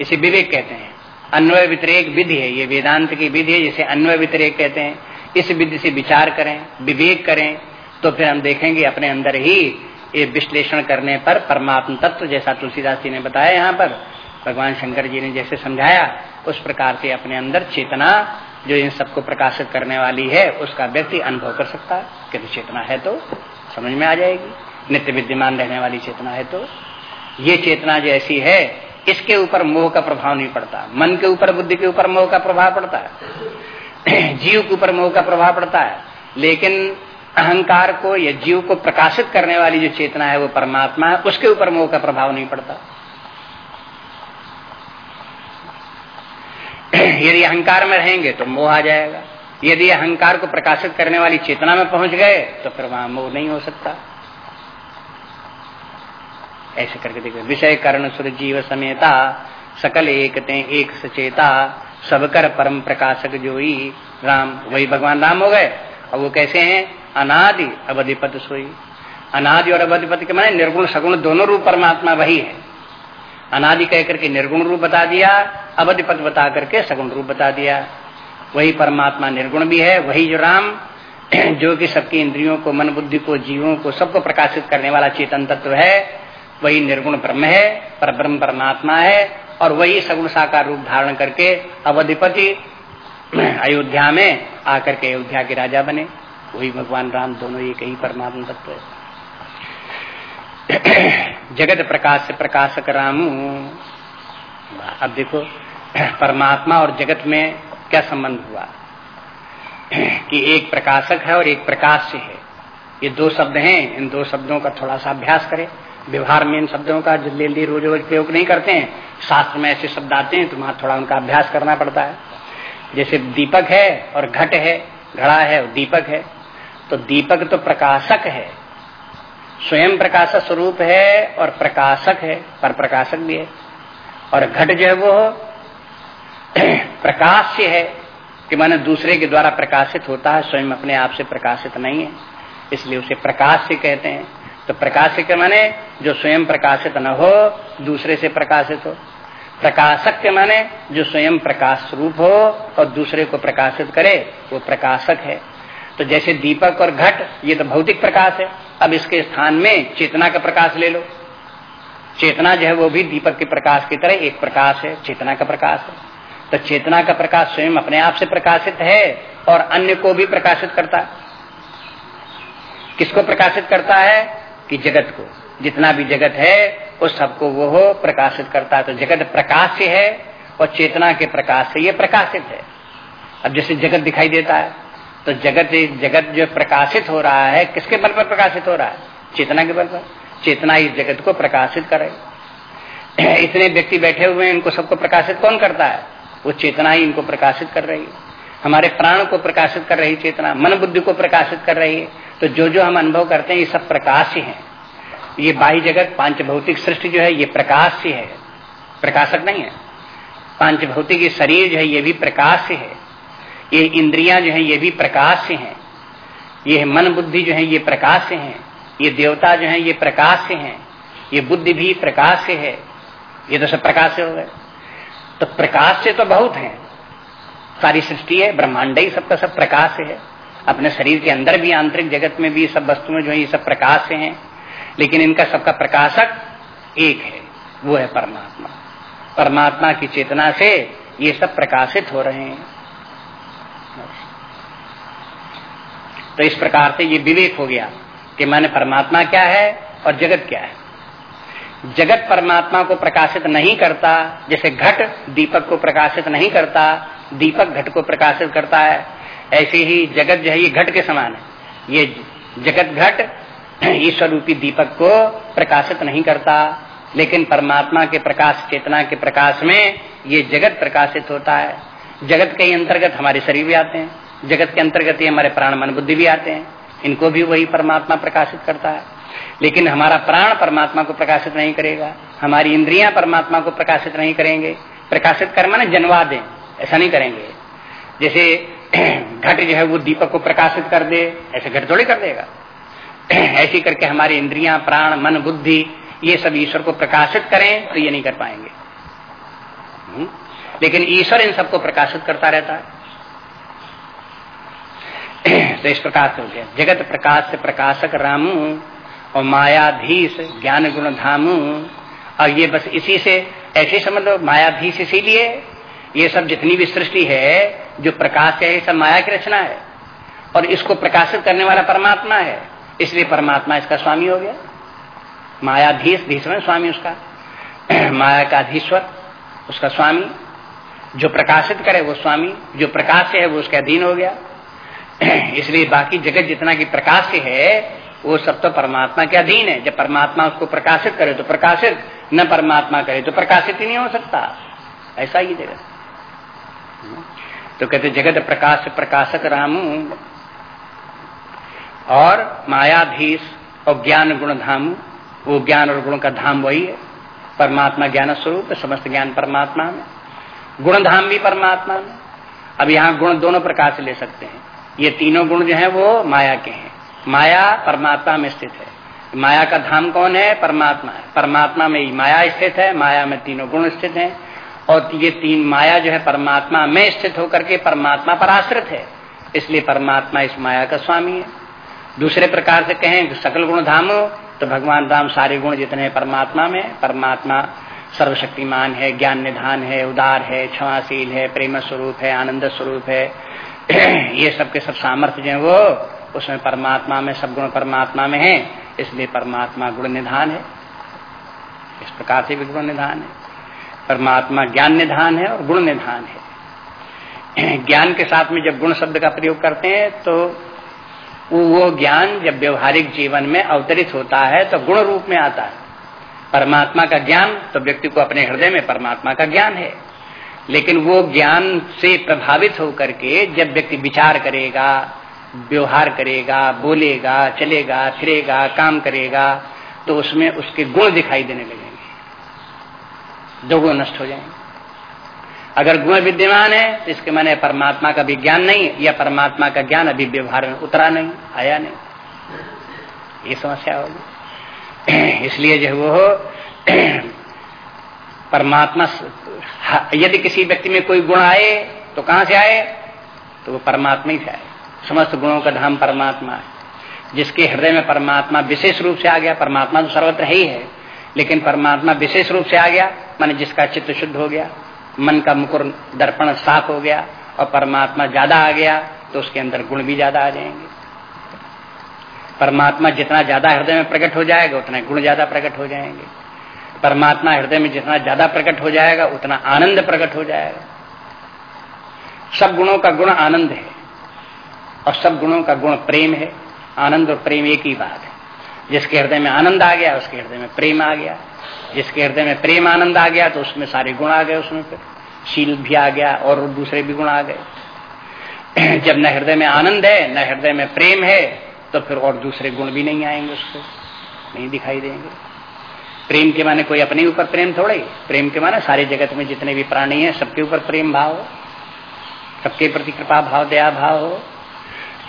इसे विवेक कहते हैं। अन्वय व्यतिरेक विधि है। ये वेदांत की विधि है, जिसे अन्वय व्यतिरेक कहते हैं। इस विधि से विचार करें, विवेक करें तो फिर हम देखेंगे अपने अंदर ही ये विश्लेषण करने पर परमात्म तत्व जैसा तुलसीदास जी ने बताया यहाँ पर, भगवान शंकर जी ने जैसे समझाया, उस प्रकार से अपने अंदर चेतना जो इन सबको प्रकाशित करने वाली है, उसका व्यक्ति अनुभव कर सकता है। कि चेतना है तो समझ में आ जाएगी। नित्य विद्यमान रहने वाली चेतना है तो। ये चेतना जो ऐसी है, इसके ऊपर मोह का प्रभाव नहीं पड़ता। मन के ऊपर बुद्धि के ऊपर मोह का प्रभाव पड़ता है। जीव के ऊपर मोह का प्रभाव पड़ता है। लेकिन अहंकार को या जीव को प्रकाशित करने वाली जो चेतना है वो परमात्मा है, उसके ऊपर मोह का प्रभाव नहीं पड़ता। यदि अहंकार में रहेंगे तो मोह आ जाएगा। यदि अहंकार को प्रकाशित करने वाली चेतना में पहुँच गए तो फिर वहाँ मोह नहीं हो सकता। ऐसे करके देखो विषय कर्ण सुर जीव समेता, सकल एकते एक सचेता सबकर परम प्रकाशक जोई राम, वही भगवान राम हो गए। और वो कैसे हैं? अनादि, अवधिपत सोई। अनादि और अवधिपति के माने निर्गुण सगुण दोनों रूप परमात्मा वही है। अनादि कह करके निर्गुण रूप बता दिया, अवधिपत बता करके सगुण रूप बता दिया। वही परमात्मा निर्गुण भी है, वही जो राम, जो कि सबकी इंद्रियों को, मन बुद्धि को, जीवों को, सबको प्रकाशित करने वाला चेतन तत्व है, वही निर्गुण ब्रह्म है, पर ब्रह्म परमात्मा है। और वही सगुण साकार रूप धारण करके अवधिपति अयोध्या में आकर के अयोध्या के राजा बने। वही भगवान राम दोनों एक ही परमात्मा तत्व है। जगत प्रकाश से प्रकाशक रामू। अब देखो, परमात्मा और जगत में क्या संबंध हुआ? कि एक प्रकाशक है और एक प्रकाश से है। ये दो शब्द हैं, इन दो शब्दों का थोड़ा सा अभ्यास करें। व्यवहार में इन शब्दों का जल्दी जल्दी रोज रोज प्रयोग नहीं करते हैं, शास्त्र में ऐसे शब्द आते हैं तो वहाँ थोड़ा उनका अभ्यास करना पड़ता है। जैसे दीपक है और घट है, घड़ा है और दीपक है तो दीपक तो प्रकाशक है। स्वयं प्रकाशक स्वरूप है और प्रकाशक है, पर प्रकाशक भी है। और घट जो है वो प्रकाश से है, कि माने दूसरे के द्वारा प्रकाशित होता है, स्वयं अपने आप से प्रकाशित नहीं है, इसलिए उसे प्रकाश से कहते हैं। तो प्रकाश के माने जो स्वयं प्रकाशित न हो, दूसरे से प्रकाशित हो। प्रकाशक के माने जो स्वयं प्रकाश स्वरूप हो और दूसरे को प्रकाशित करे, वो प्रकाशक है। तो जैसे दीपक और घट, ये तो भौतिक प्रकाश है। अब इसके स्थान में चेतना का प्रकाश ले लो। चेतना जो है वो भी दीपक के प्रकाश की तरह एक प्रकाश है, चेतना का प्रकाश है। तो चेतना का प्रकाश स्वयं अपने आप से प्रकाशित है और अन्य को भी प्रकाशित करता है। किसको प्रकाशित करता है? कि जगत को, जितना भी जगत है उस सबको वो हो, प्रकाशित करता है। तो जगत प्रकाश से है और चेतना के प्रकाश से ये प्रकाशित है। अब जैसे जगत दिखाई देता है तो जगत जगत जो प्रकाशित हो रहा है, किसके बल पर प्रकाशित हो रहा है? चेतना के बल पर। चेतना इस जगत को प्रकाशित करे। इतने व्यक्ति बैठे हुए हैं, इनको सबको प्रकाशित कौन करता है? वो चेतना ही इनको प्रकाशित कर रही है। हमारे प्राण को प्रकाशित कर रही चेतना, मन बुद्धि को प्रकाशित कर रही है तो जो जो हम अनुभव करते हैं, ये सब प्रकाश ही है। ये बाह्य जगत पाँच भौतिक सृष्टि जो है, ये प्रकाश से है। प्रकाशक नहीं है। पाँच भौतिक शरीर जो है, ये भी प्रकाश से है। ये इंद्रिया जो है, ये भी प्रकाश से हैं। ये मन बुद्धि जो है, ये प्रकाश से हैं। ये देवता जो है, ये प्रकाश से हैं। ये बुद्धि भी प्रकाश से है। ये तो सब प्रकाश से हो गए। तो प्रकाश से तो बहुत है। सारी सृष्टि है, ब्रह्मांड ही सबका सब प्रकाश है। अपने शरीर के अंदर भी आंतरिक जगत में भी सब वस्तुएँ जो है, ये सब प्रकाश हैं। लेकिन इनका सबका प्रकाशक एक है, वो है परमात्मा। परमात्मा की चेतना से ये सब प्रकाशित हो रहे हैं। तो इस प्रकार से ये विवेक हो गया कि मैंने परमात्मा क्या है और जगत क्या है। जगत परमात्मा को प्रकाशित नहीं करता, जैसे घट दीपक को प्रकाशित नहीं करता दीपक घट को प्रकाशित करता है, ऐसे ही जगत जो है, ये घट के समान है। ये जगत घट ईश्वर रूपी दीपक को प्रकाशित नहीं करता, लेकिन परमात्मा के प्रकाश, चेतना के प्रकाश में ये जगत प्रकाशित होता है। जगत के अंतर्गत हमारे शरीर भी आते हैं, जगत के अंतर्गत ही हमारे प्राण, मन, बुद्धि भी आते हैं। इनको भी वही परमात्मा प्रकाशित करता है। लेकिन हमारा प्राण परमात्मा को प्रकाशित नहीं करेगा, हमारी इंद्रियाँ परमात्मा को प्रकाशित नहीं करेंगे। प्रकाशित कर माने जनवा दें। ऐसा नहीं करेंगे। जैसे घट जो है वो दीपक को प्रकाशित कर दे, ऐसे घट थोड़ी कर देगा। ऐसी करके हमारी इंद्रियाँ, प्राण, मन, बुद्धि, ये सब ईश्वर को प्रकाशित करें तो ये नहीं कर पाएँगे। हम्म? लेकिन ईश्वर इन सबको प्रकाशित करता रहता है। तो इस प्रकार से हो गया। जगत प्रकाश से प्रकाशक रामू और मायाधीश ज्ञान गुण धामू। और ये बस इसी से, ऐसे समझ लो मायाधीश इसीलिए ये सब जितनी भी सृष्टि है, जो प्रकाश है, ये सब माया की रचना है। और इसको प्रकाशित करने वाला परमात्मा है। इसलिए परमात्मा इसका स्वामी हो गया। मायाधीश, धीश्वर, स्वामी उसका। माया का अधीश्वर उसका स्वामी। जो प्रकाशित करे, वो स्वामी। जो प्रकाश है, वो उसके अधीन हो गया। इसलिए बाकी जगत जितना की प्रकाश है, वो सब तो परमात्मा के अधीन है। जब परमात्मा उसको प्रकाशित करे तो प्रकाशित। न परमात्मा करे तो प्रकाशित ही नहीं हो सकता। ऐसा ही जगत। तो कहते, जगत प्रकाश, प्रकाशक रामू। और मायाधीश और ज्ञान गुण धाम। वो ज्ञान और गुण का धाम वही है। परमात्मा ज्ञान स्वरूप समस्त ज्ञान परमात्मा में। गुण धाम भी परमात्मा में। अब यहाँ गुण दोनों प्रकार से ले सकते हैं। ये तीनों गुण जो है, वो माया के हैं। माया परमात्मा में स्थित है। माया का धाम कौन है? परमात्मा है। परमात्मा में ही माया स्थित है, माया में तीनों गुण स्थित हैं। और ये तीन माया जो है परमात्मा में स्थित होकर के परमात्मा पर आश्रित है। इसलिए परमात्मा इस माया का स्वामी है। दूसरे प्रकार से कहें, सकल गुण धाम तो भगवान राम सारे गुण जितने परमात्मा में, परमात्मा सर्वशक्तिमान है, ज्ञान निधान है, उदार है, क्षमाशील है, प्रेम स्वरूप है, आनंद स्वरूप है। ये सब के सब सामर्थ्य जो है वो उसमें परमात्मा में, सब गुण परमात्मा में है। इसलिए परमात्मा गुण निधान है। इस प्रकार से भी गुण निधान है। परमात्मा ज्ञान निधान है और गुण निधान है। ज्ञान के साथ में जब गुण शब्द का प्रयोग करते हैं तो वो ज्ञान जब व्यवहारिक जीवन में अवतरित होता है तो गुण रूप में आता है। परमात्मा का ज्ञान तो व्यक्ति को अपने हृदय में परमात्मा का ज्ञान है। लेकिन वो ज्ञान से प्रभावित होकर के जब व्यक्ति विचार करेगा, व्यवहार करेगा, बोलेगा, चलेगा, फिरेगा, काम करेगा तो उसमें उसके गुण दिखाई देने लगेंगे। दो गुण नष्ट हो जाएँगे। अगर गुण विद्यमान है तो इसके माने परमात्मा का भी ज्ञान नहीं, या परमात्मा का ज्ञान अभी व्यवहार में उतरा नहीं, आया नहीं। ये समस्या होगी। इसलिए जो वो, परमात्मा यदि किसी व्यक्ति में कोई गुण आए तो कहाँ से आए? तो वो परमात्मा ही से आए। समस्त गुणों का धाम परमात्मा है। जिसके हृदय में परमात्मा विशेष रूप से आ गया, परमात्मा तो सर्वत्र ही है, लेकिन परमात्मा विशेष रूप से आ गया मान जिसका चित्त शुद्ध हो गया, मन का मुकुर दर्पण साफ़ हो गया और परमात्मा ज़्यादा आ गया तो उसके अंदर गुण भी ज़्यादा आ जाएँगे। परमात्मा जितना ज़्यादा हृदय में प्रकट हो जाएगा, उतना गुण ज़्यादा प्रकट हो जाएँगे। परमात्मा हृदय में जितना ज़्यादा प्रकट हो जाएगा, उतना आनंद प्रकट हो जाएगा। सब गुणों का गुण आनंद है और सब गुणों का गुण प्रेम है। आनंद और प्रेम एक ही बात है। जिसके हृदय में आनंद आ गया, उसके हृदय में प्रेम आ गया। जिसके हृदय में प्रेम आनंद आ गया तो उसमें सारे गुण आ गए उसमें फिर। शील भी आ गया और दूसरे भी गुण आ गए। जब न हृदय में आनंद है, न हृदय में प्रेम है तो फिर और दूसरे गुण भी नहीं आएँगे उसको, नहीं दिखाई देंगे। प्रेम के माने कोई अपने ऊपर प्रेम थोड़े। प्रेम के माने सारे जगत में जितने भी प्राणी हैं, सबके ऊपर प्रेम भाव हो। सबके प्रति कृपा भाव, दया भाव हो।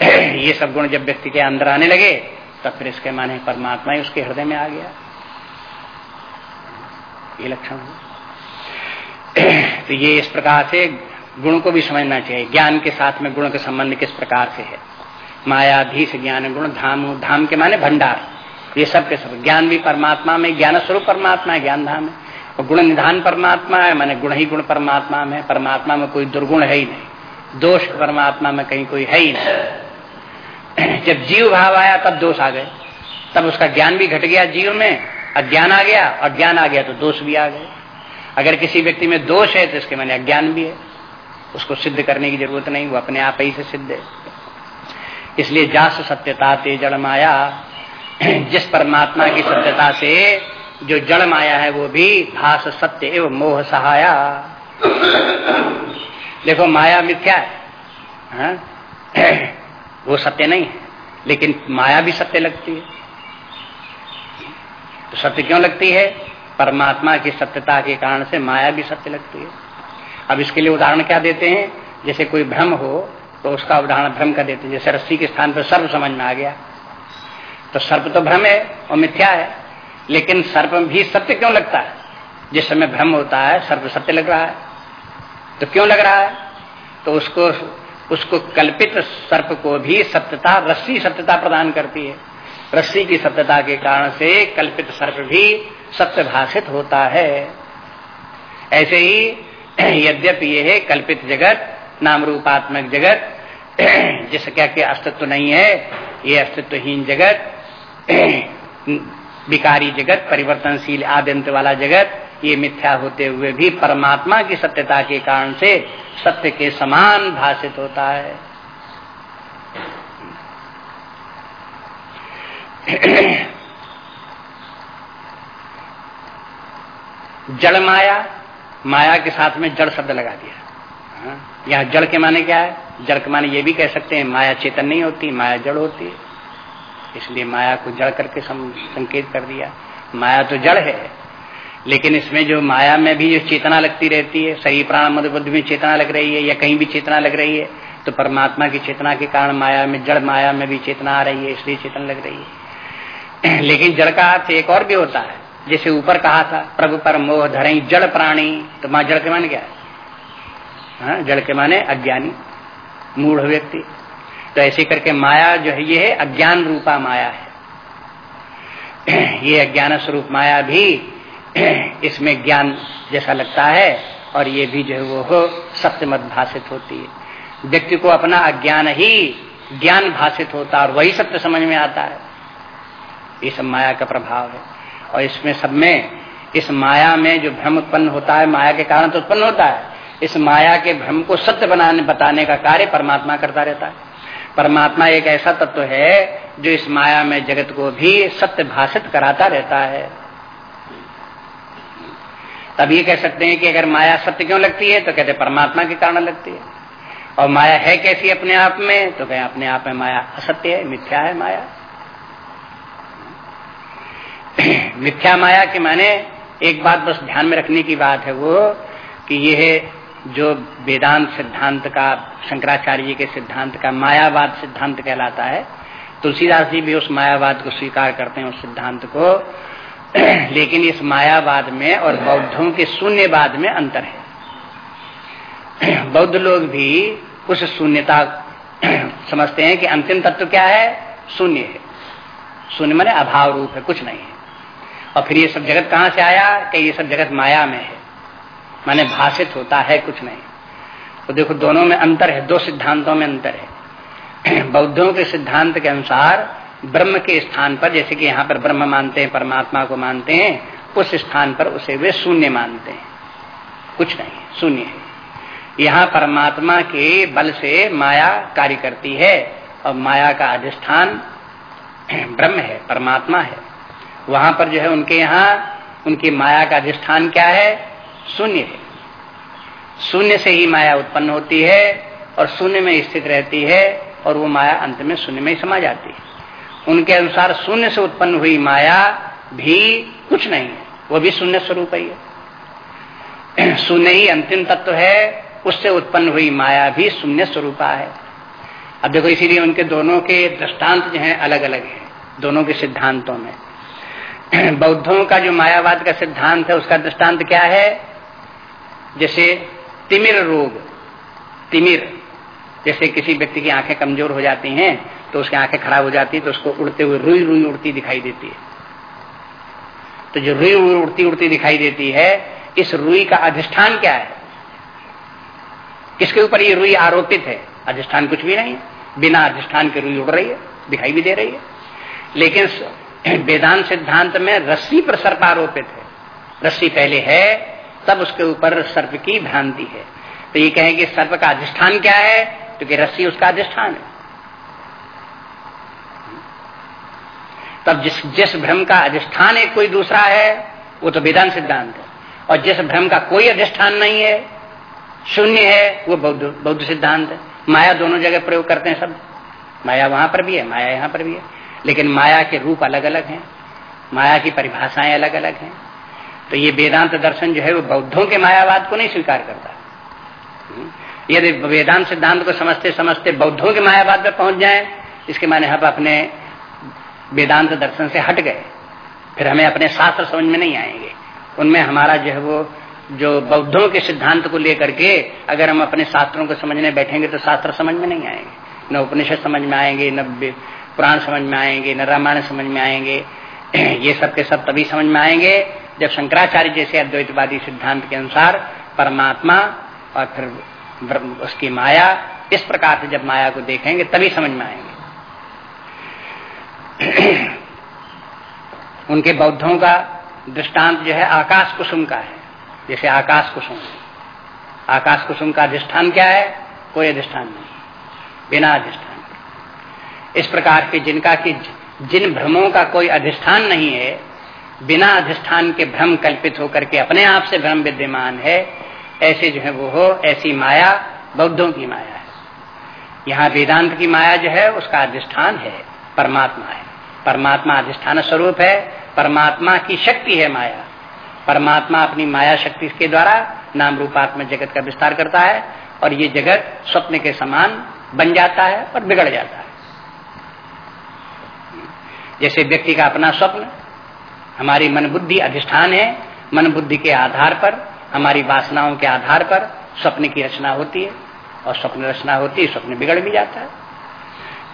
ये सब गुण जब व्यक्ति के अंदर आने लगे, तब फिर इसके माने परमात्मा ही उसके हृदय में आ गया। ये लक्षण है। तो ये इस प्रकार से गुण को भी समझना चाहिए। ज्ञान के साथ में गुण का संबंध किस प्रकार से है? मायाधीश ज्ञान गुण, धाम धाम के माने भंडार। ये सब के सब। ज्ञान भी परमात्मा में ज्ञान स्वरूप परमात्मा है ज्ञान धाम है। और गुण निधान परमात्मा है, माने गुण ही गुण परमात्मा में परमात्मा में कोई दुर्गुण है ही नहीं। दोष परमात्मा में कहीं कोई है ही नहीं। जब जीव भाव आया, तब दोष आ गए। तब उसका ज्ञान भी घट गया जीव में। अज्ञान आ गया, अज्ञान आ गया तो दोष भी आ गए। अगर किसी व्यक्ति में दोष है तो इसके मैंने अज्ञान भी है। उसको सिद्ध करने की ज़रूरत नहीं, वो अपने आप ही से सिद्ध है। इसलिए जास सत्यता ते जड़ माया। जिस परमात्मा की सत्यता से जो जड़ माया है, वो भी भाष सत्य एवं मोह सहाया। देखो, माया मिथ्या है, हा? वो सत्य नहीं है, लेकिन माया भी सत्य लगती है। तो सत्य क्यों लगती है? परमात्मा की सत्यता के कारण से माया भी सत्य लगती है। अब इसके लिए उदाहरण क्या देते हैं? जैसे कोई भ्रम हो तो उसका उदाहरण भ्रम का देते हैं। जैसे रस्सी के स्थान पर सर्प समझ में आ गया। तो सर्प तो भ्रम है और मिथ्या है, लेकिन सर्प भी सत्य क्यों लगता है? जिस समय भ्रम होता है, सर्प सत्य लग रहा है। तो क्यों लग रहा है? तो उसको उसको कल्पित सर्प को भी सत्यता, रस्सी सत्यता प्रदान करती है। रस्सी की सत्यता के कारण से कल्पित सर्प भी सत्य भाषित होता है। ऐसे ही, यद्यपि ये है कल्पित जगत नाम रूपात्मक जगत जिसका के अस्तित्व नहीं है, ये अस्तित्वहीन जगत, विकारी जगत, परिवर्तनशील आद्यंत वाला जगत, ये मिथ्या होते हुए भी परमात्मा की सत्यता के कारण से सत्य के समान भाषित होता है। जड़ माया माया के साथ में जड़ शब्द लगा दिया। हाँ? यहाँ जड़ के माने क्या है? जड़ के माने ये भी कह सकते हैं, माया चेतन नहीं होती, माया जड़ होती है। इसलिए माया को जड़ करके संकेत कर दिया। माया तो जड़ है, लेकिन इसमें जो माया में भी जो चेतना लगती रहती है सही प्राण मध्य बुद्धि में चेतना लग रही है या कहीं भी चेतना लग रही है तो परमात्मा की चेतना के कारण माया में, जड़ माया में भी चेतना आ रही है, इसलिए चेतन लग रही है। लेकिन जड़ का अर्थ एक और भी होता है जैसे ऊपर कहा था प्रभु पर मोह धरे जड़ प्राणी। तो माँ जड़ के माने क्या? है हाँ, जड़ के माने अज्ञानी मूढ़ व्यक्ति। तो ऐसे करके माया जो है ये है अज्ञान रूपा माया है। ये अज्ञान स्वरूप माया भी इसमें ज्ञान जैसा लगता है और ये भी जो है वो हो सत्य मत भाषित होती है। व्यक्ति को अपना अज्ञान ही ज्ञान भाषित होता है और वही सत्य समझ में आता है। ये सब माया का प्रभाव है। और इसमें सब में, इस माया में जो भ्रम उत्पन्न होता है, माया के कारण तो उत्पन्न होता है। इस माया के भ्रम को सत्य बनाने, बताने का कार्य परमात्मा करता रहता है। परमात्मा एक ऐसा तत्व है, जो इस माया में जगत को भी सत्य भाषित कराता रहता है। तब ये कह सकते हैं कि अगर माया सत्य क्यों लगती है तो कहते परमात्मा के कारण लगती है। और माया है कैसी अपने आप में तो कहें अपने आप में माया असत्य है, मिथ्या है माया। मिथ्या माया के माने एक बात बस ध्यान में रखने की बात है वो, कि यह जो वेदांत सिद्धांत का, शंकराचार्य जी के सिद्धांत का मायावाद सिद्धांत कहलाता है। तुलसीदास जी भी उस मायावाद को स्वीकार करते हैं, उस सिद्धांत को। लेकिन इस मायावाद में और बौद्धों के शून्यवाद में अंतर है। बौद्ध लोग भी उस शून्यता समझते हैं कि अंतिम तत्व क्या है? शून्य है। शून्य मैंने अभाव रूप है, कुछ नहीं है। और फिर ये सब जगत कहाँ से आया कि ये सब जगत माया में है? माने भाषित होता है कुछ नहीं। तो देखो, दोनों में अंतर है, दो सिद्धांतों में अंतर है। बौद्धों के सिद्धांत के अनुसार ब्रह्म के स्थान पर, जैसे कि यहाँ पर ब्रह्म मानते हैं, परमात्मा को मानते हैं, उस स्थान पर उसे वे शून्य मानते हैं। कुछ नहीं, शून्य है। यहाँ परमात्मा के बल से माया कार्य करती है, और माया का अधिष्ठान ब्रह्म है, परमात्मा है। वहाँ पर जो है उनके यहाँ, उनकी माया का अधिष्ठान क्या है? शून्य है। शून्य से ही माया उत्पन्न होती है और शून्य में स्थित रहती है और वो माया अंत में शून्य में ही समा जाती है। उनके अनुसार शून्य से उत्पन्न हुई माया भी कुछ नहीं है, वो भी शून्य स्वरूप ही है। शून्य ही अंतिम तत्व है, उससे उत्पन्न हुई माया भी शून्य स्वरूपा है। अब देखो, इसीलिए उनके दोनों के दृष्टांत जो है अलग अलग है, दोनों के सिद्धांतों में। बौद्धों का जो मायावाद का सिद्धांत है, उसका दृष्टांत क्या है? जैसे तिमिर रोग, तिमिर, जैसे किसी व्यक्ति की आँखें कमज़ोर हो जाती हैं तो उसकी आँखें खराब हो जाती है तो उसको उड़ते हुए रुई रुई उड़ती दिखाई देती है। तो जो रुई रुई उड़ती उड़ती दिखाई देती है, इस रुई का अधिष्ठान क्या है? किसके ऊपर ये रुई आरोपित है? अधिष्ठान कुछ भी नहीं है बिना अधिष्ठान के रुई उड़ रही है, दिखाई भी दे रही है। लेकिन वेदांत सिद्धांत में रस्सी पर सर्प आरोपित है। रस्सी पहले है, तब उसके ऊपर सर्प की भ्रांति है। तो ये कहें कि सर्प का अधिष्ठान क्या है? क्योंकि रस्सी उसका अधिष्ठान है। तब जिस जिस भ्रम का अधिष्ठान एक कोई दूसरा है, वो तो वेदांत सिद्धांत है। और जिस भ्रम का कोई अधिष्ठान नहीं है, शून्य है, वो बौद्ध बौद्ध सिद्धांत है। माया दोनों जगह प्रयोग करते हैं सब। माया वहाँ पर भी है, माया यहाँ पर भी है। लेकिन माया के रूप अलग अलग हैं, माया की परिभाषाएँ अलग अलग हैं। तो ये वेदांत दर्शन जो है वो बौद्धों के मायावाद को नहीं स्वीकार करता। हम्म। यदि वेदांत सिद्धांत को समझते समझते बौद्धों के मायावाद में पहुँच जाए, इसके माने हम अपने वेदांत दर्शन से हट गए। फिर हमें अपने शास्त्र समझ में नहीं आएँगे। उनमें हमारा जो है वो, जो बौद्धों के सिद्धांत को लेकर के अगर हम अपने शास्त्रों को समझने बैठेंगे तो शास्त्र समझ में नहीं आएँगे। न उपनिषद समझ में आएँगे, न पुराण समझ में आएँगे, न रामायण समझ में आएँगे, ये सब के सब तभी समझ में आएँगे जब शंकराचार्य जैसे अद्वैतवादी सिद्धांत के अनुसार परमात्मा और फिर उसकी माया, इस प्रकार से जब माया को देखेंगे तभी समझ में आएँगे। उनके बौद्धों का दृष्टांत जो है आकाश कुसुम का है। जैसे आकाश कुसुम। आकाश कुसुम का अधिष्ठान क्या है? कोई अधिष्ठान नहीं। बिना अधिष्ठान। इस प्रकार के जिनका कि जिन भ्रमों का कोई अधिष्ठान नहीं है, बिना अधिष्ठान के भ्रम कल्पित होकर के अपने आप से भ्रम विद्यमान है, ऐसे जो है वो हो, ऐसी माया बौद्धों की माया है। यहाँ वेदांत की माया जो है, उसका अधिष्ठान है, परमात्मा है। परमात्मा अधिष्ठान स्वरूप है, परमात्मा की शक्ति है माया। परमात्मा अपनी माया शक्ति के द्वारा नाम रूपात्मक जगत का विस्तार करता है, और ये जगत स्वप्न के समान बन जाता है और बिगड़ जाता है। जैसे व्यक्ति का अपना स्वप्न, हमारी मन बुद्धि अधिष्ठान है मन बुद्धि के आधार पर, हमारी वासनाओं के आधार पर स्वप्न की रचना होती है, और स्वप्न रचना होती है, स्वप्न बिगड़ भी जाता है।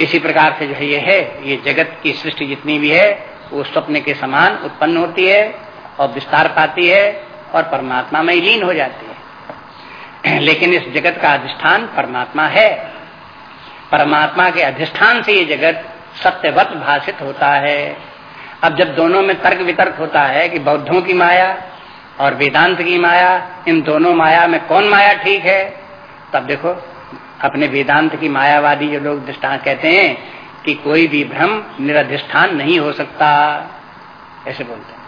इसी प्रकार से जो है ये है, ये जगत की सृष्टि जितनी भी है, वो स्वप्न के समान उत्पन्न होती है, और विस्तार पाती है, और परमात्मा में लीन हो जाती है। लेकिन इस जगत का अधिष्ठान परमात्मा है। परमात्मा के अधिष्ठान से ये जगत सत्यवत भाषित होता है। अब जब दोनों में तर्क वितर्क होता है कि बौद्धों की माया और वेदांत की माया, इन दोनों माया में कौन माया ठीक है? तब देखो, अपने वेदांत की मायावादी जो लोग दृष्टांत कहते हैं कि कोई भी भ्रम निराधिष्ठान नहीं हो सकता। ऐसे बोलते हैं।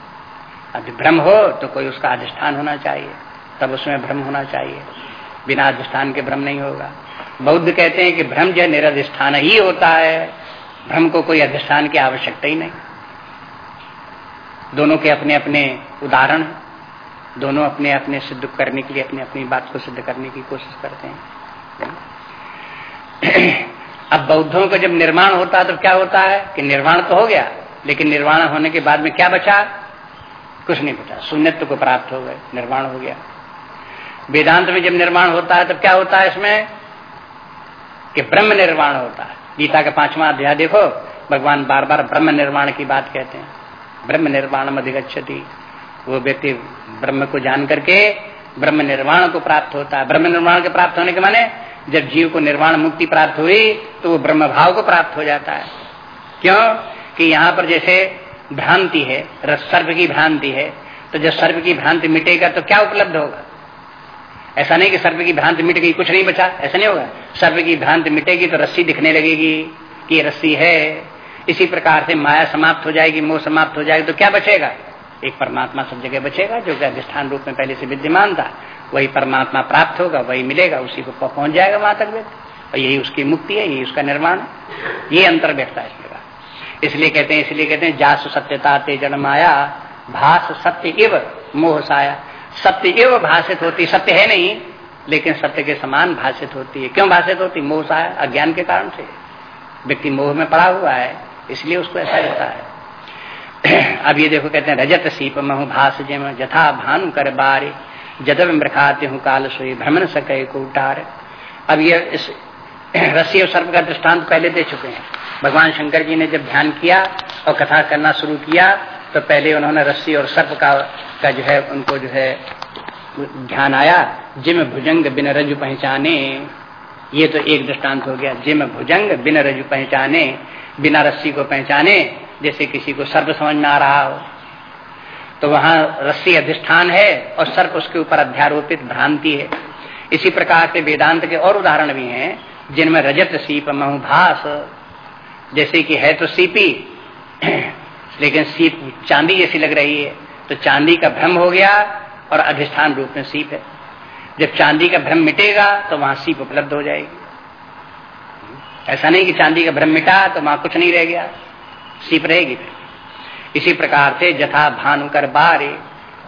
अब भ्रम हो तो कोई उसका अधिष्ठान होना चाहिए। तब उसमें भ्रम होना चाहिए। बिना अधिष्ठान के भ्रम नहीं होगा। बौद्ध कहते हैं कि भ्रम जो निराधिष्ठान ही होता है। भ्रम को कोई अधिष्ठान की आवश्यकता ही नहीं। दोनों के अपने अपने उदाहरण, दोनों अपने अपने सिद्ध करने के लिए अपनी अपनी बात को सिद्ध करने की कोशिश करते हैं। अब बौद्धों का जब निर्माण होता है तो क्या होता है कि निर्माण तो हो गया, लेकिन निर्माण होने के बाद में क्या बचा? कुछ नहीं बचा। शून्यत्व को प्राप्त हो गए निर्माण हो गया। वेदांत में जब निर्माण होता है तब क्या होता है इसमें? कि ब्रह्म निर्माण होता है। गीता का पांचवा अध्याय देखो, भगवान बार बार ब्रह्म निर्माण की बात कहते हैं। ब्रह्म निर्माण अधिगछति वो व्यक्ति ब्रह्म को जान करके ब्रह्म निर्वाण को प्राप्त होता है। ब्रह्म निर्माण के प्राप्त होने के माने, जब जीव को निर्वाण मुक्ति प्राप्त हुई तो वो ब्रह्म भाव को प्राप्त हो जाता है। क्यों? कि यहाँ पर जैसे भ्रांति है सर्व की भ्रांति है तो जब सर्व की भ्रांति मिटेगा तो क्या उपलब्ध होगा? ऐसा नहीं कि सर्प की भ्रांति मिट गई कुछ नहीं बचा, ऐसा नहीं होगा। सर्प की भ्रांत मिटेगी तो रस्सी दिखने लगेगी कि ये रस्सी है। इसी प्रकार से माया समाप्त हो जाएगी, मोह समाप्त हो जाएगी तो क्या बचेगा? एक परमात्मा सब जगह बचेगा, जो कि अधिष्ठान रूप में पहले से विद्यमान था। वही परमात्मा प्राप्त होगा, वही मिलेगा, उसी को पहुँच जाएगा वहाँ तक व्यक्ति और यही उसकी मुक्ति है, यही उसका निर्माण है। ये अंतर बैठता है इसलिए इसलिए कहते हैं, इसलिए कहते हैं, जास सत्यता ते जन्माया भाष सत्य एव मोह साया। सत्य एव भाषित होती सत्य है नहीं लेकिन सत्य के समान भाषित होती है। क्यों भाषित होती? मोह साया अज्ञान के कारण से। व्यक्ति मोह में पड़ा हुआ है इसलिए उसको ऐसा रहता है। अब ये देखो कहते हैं रजत सीप महु भाष जम जथा भानु कर बारे जदव मृखाते हूँ काल सोई भ्रमण सके को उठार अब ये इस रस्सी और सर्प का दृष्टांत पहले दे चुके हैं। भगवान शंकर जी ने जब ध्यान किया और कथा करना शुरू किया तो पहले उन्होंने रस्सी और सर्प का, का जो है, उनको जो है, ध्यान आया, जिम भुजंग बिन रजु पहचाने। ये तो एक दृष्टांत हो गया, जिम भुजंग बिन रजु पहचाने, बिना रस्सी को पहचाने, जैसे किसी को सर्प समझ में आ रहा हो। तो वहाँ रस्सी अधिष्ठान है और सर्प उसके ऊपर अध्यारोपित भ्रांति है। इसी प्रकार से वेदांत के और उदाहरण भी हैं, जिनमें रजत सीप महुभास जैसे कि है तो सीपी, लेकिन सीप चांदी जैसी लग रही है। तो चांदी का भ्रम हो गया और अधिष्ठान रूप में सीप है। जब चांदी का भ्रम मिटेगा तो वहाँ सीप उपलब्ध हो जाएगी। ऐसा नहीं कि चांदी का भ्रम मिटा तो वहाँ कुछ नहीं रह गया। सीप रहेगी इसी प्रकार से जथा भानुकर बारे।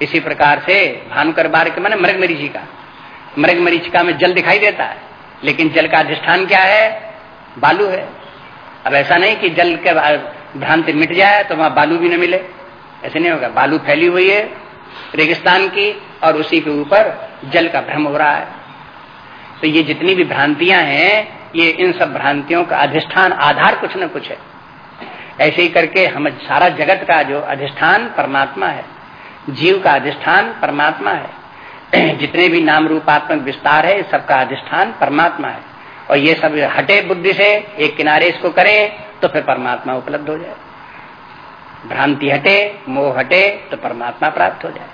इसी प्रकार से भानुकर बारे के मैंने मृग मरीचिका मृग मरीचिका में जल दिखाई देता है। लेकिन जल का अधिष्ठान क्या है? बालू है। अब ऐसा नहीं कि जल के भ्रांति मिट जाए तो वहाँ बालू भी न मिले। ऐसे नहीं होगा। बालू फैली हुई है रेगिस्तान की और उसी के ऊपर जल का भ्रम हो रहा है। तो ये जितनी भी भ्रांतियाँ हैं, ये इन सब भ्रांतियों का अधिष्ठान, आधार कुछ न कुछ है। ऐसे ही करके हम सारा जगत का जो अधिष्ठान परमात्मा है, जीव का अधिष्ठान परमात्मा है। जितने भी नाम रूपात्मक विस्तार है, सबका अधिष्ठान परमात्मा है। और ये सब हटे बुद्धि से, एक किनारे इसको करें तो फिर परमात्मा उपलब्ध हो जाए। भ्रांति हटे, मोह हटे तो परमात्मा प्राप्त हो जाए।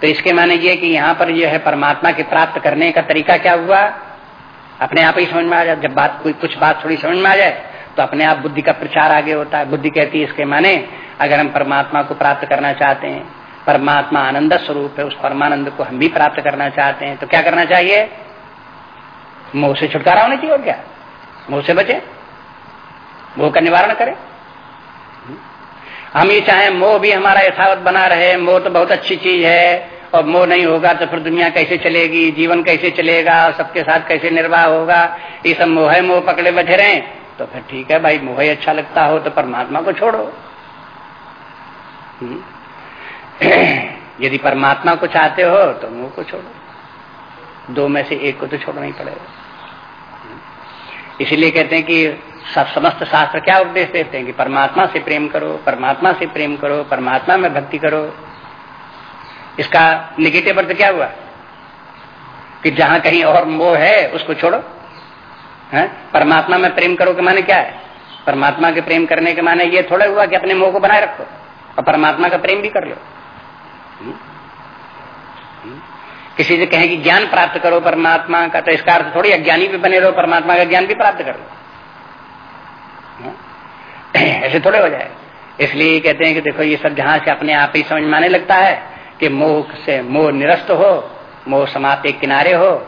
तो इसके माने ये कि यहाँ पर जो है परमात्मा के प्राप्त करने का तरीका क्या हुआ? अपने आप ही समझ में आ जाए। जब बात, कोई कुछ बात थोड़ी समझ में आ जाए तो अपने आप बुद्धि का प्रचार आगे होता है। बुद्धि कहती है इसके माने, अगर हम परमात्मा को प्राप्त करना चाहते हैं, परमात्मा आनंद स्वरूप है, उस परमानंद को हम भी प्राप्त करना चाहते हैं तो क्या करना चाहिए? मोह से छुटकारा होना चाहिए और क्या? मोह से बचे। मोह का निवारण करें। हम ये चाहें मोह भी हमारा यथावत बना रहे। मोह तो बहुत अच्छी चीज़ है। और मोह नहीं होगा तो फिर दुनिया कैसे चलेगी? जीवन कैसे चलेगा? सबके साथ कैसे निर्वाह होगा? ये सब मोह मोह पकड़े बैठे रहे। तो फिर ठीक है भाई, मोह अच्छा लगता हो तो परमात्मा को छोड़ो। हम्म। यदि परमात्मा को चाहते हो तो मोह को छोड़ो। दो में से एक को तो छोड़ना ही पड़ेगा। इसलिए कहते हैं कि सब समस्त शास्त्र क्या उपदेश देते हैं कि परमात्मा से प्रेम करो, परमात्मा से प्रेम करो, परमात्मा में भक्ति करो। इसका निगेटिव अर्थ क्या हुआ? कि जहाँ कहीं और मोह है, उसको छोड़ो। है? परमात्मा में प्रेम करो के माने क्या है? परमात्मा के प्रेम करने के माने ये थोड़ा हुआ कि अपने मोह को बनाए रखो और परमात्मा का प्रेम भी कर लो। हम्म? हम्म? किसी से कहें कि ज्ञान प्राप्त करो परमात्मा का तो इसका अर्थ थोड़ी अज्ञानी भी बने रहो, परमात्मा का ज्ञान भी प्राप्त कर लो। ऐसे थोड़े हो जाए। इसलिए कहते हैं कि देखो, ये सब जहाँ से अपने आप ही समझ में आने लगता है कि मोह से मोह निरस्त हो, मोह समाप्त एक किनारे हो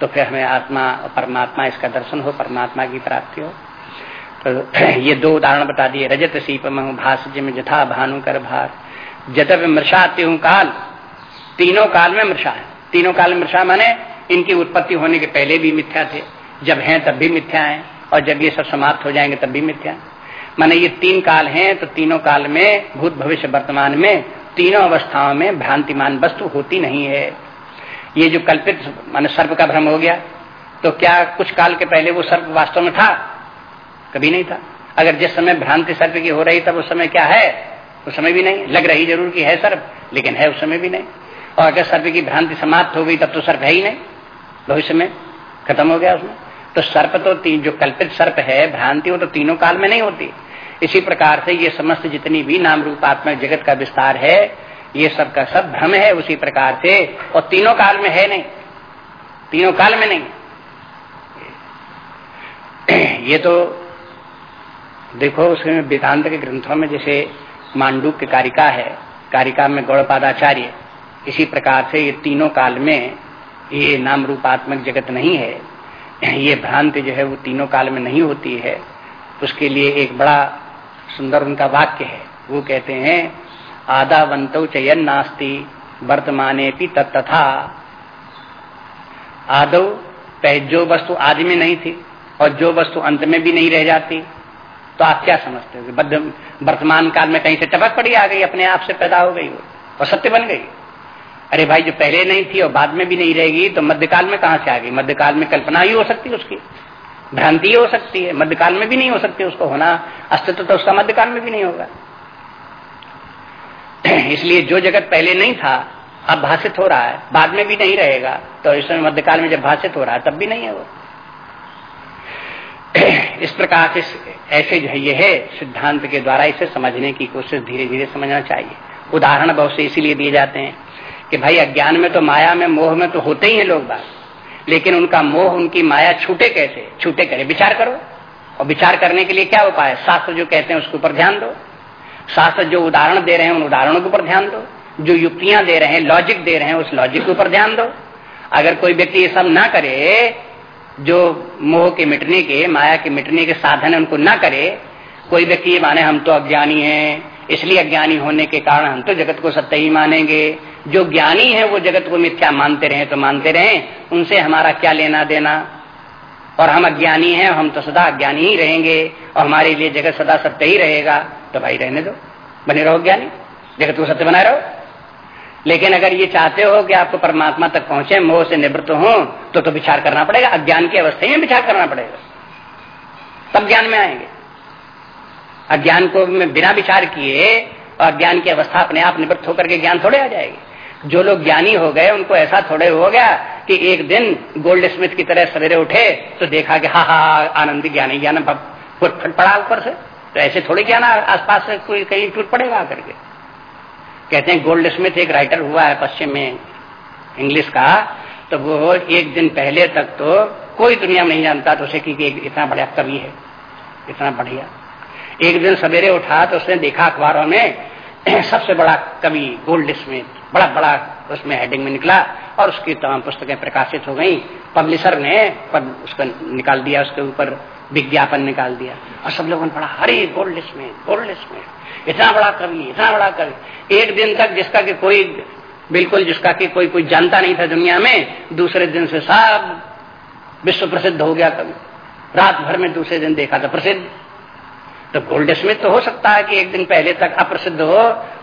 तो फिर हमें आत्मा और परमात्मा, इसका दर्शन हो, परमात्मा की प्राप्ति हो। तो ये दो उदाहरण बता दिए। रजत सीप भाष जिम जथा भानु कर भार। जतब मृषा त्यू काल। तीनों काल में मृषा है। तीनों काल में मृषा माने इनकी उत्पत्ति होने के पहले भी मिथ्या थे। जब हैं तब भी मिथ्या है, और जब ये सब समाप्त हो जाएँगे तब भी मिथ्या माने ये तीन काल हैं तो तीनों काल में, भूत भविष्य वर्तमान में, तीनों अवस्थाओं में भ्रांतिमान वस्तु होती नहीं है। ये जो कल्पित, माने सर्प का भ्रम हो गया तो क्या कुछ काल के पहले वो सर्प वास्तव में था? कभी नहीं था। अगर जिस समय भ्रांति सर्प की हो रही, तब उस समय क्या है? उस समय भी नहीं। लग रही ज़रूर की है सर्प, लेकिन है उस समय भी नहीं। और अगर सर्प की भ्रांति समाप्त हो गई, तब तो सर्प है ही नहीं। भविष्य में खत्म हो गया उसमें। तो सर्प तो जो कल्पित सर्प है, भ्रांति वो तो तीनों काल में नहीं होती। इसी प्रकार से ये समस्त जितनी भी नाम रूपात्मक जगत का विस्तार है, ये सब का सब भ्रम है उसी प्रकार से, और तीनों काल में है नहीं। तीनों काल में नहीं। ये तो देखो, उसमें वेदांत के ग्रंथों में जैसे मांडू की कारिका है, कारिका में गौड़पादाचार्य, इसी प्रकार से ये तीनों काल में ये नाम रूपात्मक जगत नहीं है। ये भ्रांति जो है वो तीनों काल में नहीं होती है। उसके लिए एक बड़ा सुंदर उनका वाक्य है। वो कहते हैं वंतो चयन नास्ती, वर्तमाने तथा। आदो जो वस्तु आदि में नहीं थी और जो वस्तु अंत में भी नहीं रह जाती तो आप क्या समझते हो वर्तमान काल में कहीं से टपक पड़ी, आ गई, अपने आप से पैदा हो गई वो, और सत्य बन गई। अरे भाई, जो पहले नहीं थी और बाद में भी नहीं रहेगी तो मध्यकाल में कहा से आ गई? मध्यकाल में कल्पना ही हो सकती उसकी। भ्रांति हो सकती है, मध्यकाल में भी नहीं हो सकती उसको होना, अस्तित्व तो उसका मध्यकाल में भी नहीं होगा। इसलिए जो जगत पहले नहीं था, अब भाषित हो रहा है, बाद में भी नहीं रहेगा तो इस समय मध्यकाल में जब भाषित हो रहा है, तब भी नहीं है वो। इस प्रकार से ऐसे जो ये है सिद्धांत के द्वारा इसे समझने की कोशिश धीरे धीरे समझना चाहिए। उदाहरण बहुत से इसीलिए दिए जाते हैं कि भाई, अज्ञान में तो माया में, मोह में तो होते ही हैं लोग बात। लेकिन उनका मोह, उनकी माया छूटे कैसे? छूटे करे विचार करो। और विचार करने के लिए क्या उपाय शास्त्र जो कहते हैं उसके ऊपर ध्यान दो। शास्त्र जो उदाहरण दे रहे हैं उन उदाहरणों के ऊपर ध्यान दो। जो युक्तियाँ दे रहे हैं लॉजिक दे रहे हैं, उस लॉजिक के ऊपर ध्यान दो। अगर कोई व्यक्ति ये सब ना करे, जो मोह के मिटने के, माया के मिटने के साधन उनको ना करे, कोई व्यक्ति ये माने, हम तो अज्ञानी हैं। इसलिए अज्ञानी होने के कारण हम तो जगत को सत्य ही मानेंगे। जो ज्ञानी है, वो जगत को मिथ्या मानते रहे तो मानते रहे, उनसे हमारा क्या लेना देना? और हम अज्ञानी हैं, हम तो सदा अज्ञानी ही रहेंगे, और हमारे लिए जगत सदा सत्य ही रहेगा। तो भाई रहने दो, बने रहो ज्ञानी, जगत को सत्य बनाए रहो। लेकिन अगर ये चाहते हो कि आपको परमात्मा तक पहुँचे, मोह से निवृत्त हो तो तो विचार करना पड़ेगा, अज्ञान की अवस्था में विचार करना पड़ेगा। तब ज्ञान में आएँगे। अज्ञान को बिना विचार किए और अज्ञान की अवस्था अपने आप निवृत्त होकर के ज्ञान थोड़े आ जाएगी। जो लोग ज्ञानी हो गए, उनको ऐसा थोड़े हो गया कि एक दिन गोल्ड स्मिथ की तरह सवेरे उठे तो देखा कि हा हा आनंदी, ज्ञानी, ज्ञान फट पड़ा ऊपर से। तो ऐसे थोड़े ज्ञान आसपास से कोई कहीं टूट पड़ेगा करके कहते हैं गोल्ड स्मिथ एक राइटर हुआ है पश्चिम में इंग्लिश का तो वो एक दिन पहले तक तो कोई दुनिया में नहीं जानता तो उसे कि इतना बढ़िया कवि है, इतना बढ़िया। एक दिन सवेरे उठा तो उसने देखा अखबारों में, सबसे बड़ा कवि गोल्ड स्मिथ बड़ा बड़ा उसमें हेडिंग में निकला और उसकी तमाम पुस्तकें प्रकाशित हो गई। पब्लिशर ने पर उसको निकाल दिया, उसके ऊपर विज्ञापन निकाल दिया। और सब लोगों ने पढ़ा हरे गोल्ड स्मिथ गोल्ड स्मिथ इतना बड़ा कवि, इतना बड़ा कवि। एक दिन तक जिसका कि कोई, बिल्कुल जिसका कि कोई कोई जानता नहीं था दुनिया में, दूसरे दिन से सब विश्व प्रसिद्ध हो गया कवि। रात भर में दूसरे दिन देखा था प्रसिद्ध। तो गोल्ड स्मिथ तो हो सकता है कि एक दिन पहले तक अप्रसिद्ध हो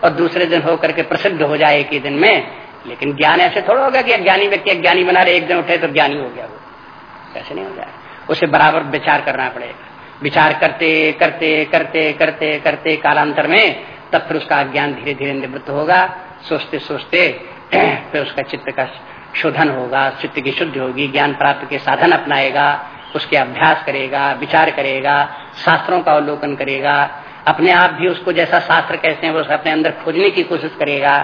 और दूसरे दिन होकर करके प्रसिद्ध हो जाए एक ही दिन में। लेकिन ज्ञान ऐसे थोड़ा होगा कि अज्ञानी व्यक्ति अज्ञानी बना रहे, एक दिन उठे तो ज्ञानी हो गया वो। ऐसे नहीं हो जाए। उसे बराबर विचार करना पड़ेगा। विचार करते करते करते करते करते कालांतर में तब फिर उसका ज्ञान धीरे धीरे निवृत्त होगा। सोचते सोचते फिर उसका चित्त का शोधन होगा, चित्त की शुद्धि होगी, ज्ञान प्राप्त के साधन अपनाएगा। उसके अभ्यास करेगा, विचार करेगा, शास्त्रों का अवलोकन करेगा, अपने आप भी उसको जैसा शास्त्र कहते हैं, वो अपने अंदर खोजने की कोशिश करेगा,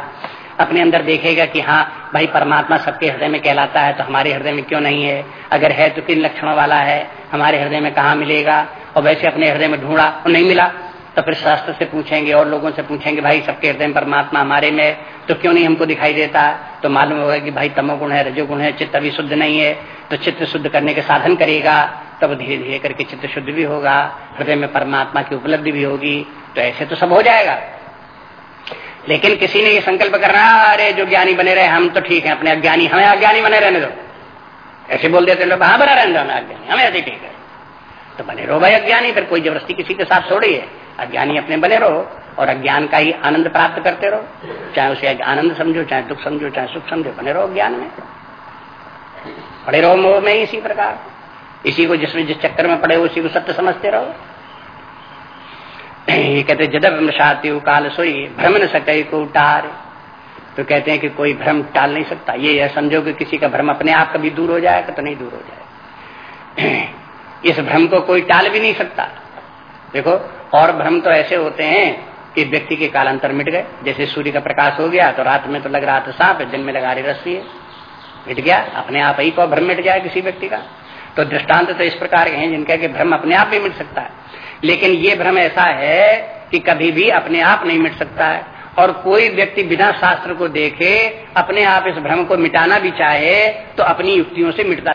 अपने अंदर देखेगा कि हाँ भाई परमात्मा सबके हृदय में कहलाता है तो हमारे हृदय में क्यों नहीं है? अगर है तो किन लक्षणों वाला है? हमारे हृदय में कहा मिलेगा? और वैसे अपने हृदय में ढूंढा और नहीं मिला। तो फिर शास्त्र से पूछेंगे और लोगों से पूछेंगे, भाई, सबके हृदय में परमात्मा हमारे में तो क्यों नहीं हमको दिखाई देता? तो मालूम होगा कि, भाई, तमोगुण है, रजोगुण है, चित्त अभी शुद्ध नहीं है तो चित्त शुद्ध करने के साधन करेगा, तब धीरे धीरे करके चित्त शुद्ध भी होगा, हृदय में परमात्मा की उपलब्धि भी होगी तो ऐसे तो सब हो जाएगा। लेकिन किसी ने ये संकल्प करना, अरे, जो ज्ञानी बने रहे, हम तो ठीक है, अपने अज्ञानी, हमें अज्ञानी बने रहने दो। ऐसे बोल देते लोग हाँ बना रहने दो अज्ञानी, हमें ऐसे ठीक है तो बने रहो भाई अज्ञानी, फिर कोई ज़बरदस्ती किसी के साथ छोड़ी है। अज्ञानी अपने बने रहो और अज्ञान का ही आनंद प्राप्त करते रहो। चाहे उसे आनंद समझो, चाहे दुख समझो, चाहे सुख समझो, बने रहो ज्ञान में। पड़े रहो मोह में इसी प्रकार। इसी को जिसमें जिस चक्कर में पड़े हो, उसी को सत्य समझते रहो। ये कहते जदब मृषात्यु काल सोई भ्रम न सके को टार तो कहते हैं कि कोई भ्रम टाल नहीं सकता। ये समझो कि किसी का भ्रम अपने आप कभी दूर हो जाएगा तो नहीं दूर हो जाए इस भ्रम को कोई टाल भी नहीं सकता। देखो और भ्रम तो ऐसे होते हैं कि व्यक्ति के कालांतर मिट गए। जैसे सूर्य का प्रकाश हो गया तो रात में तो लग रहा था सांप, दिन में लगा रही रस्सी है। मिट गया, अपने आप ही को भ्रम मिट जाए किसी व्यक्ति का। तो दृष्टांत तो इस प्रकार के हैं जिनका कि भ्रम अपने आप भी मिट सकता है। लेकिन ये भ्रम ऐसा है कि कभी भी अपने आप नहीं मिट सकता है। और कोई व्यक्ति बिना शास्त्र को देखे, अपने आप इस भ्रम को मिटाना भी चाहे तो अपनी युक्तियों से मिटता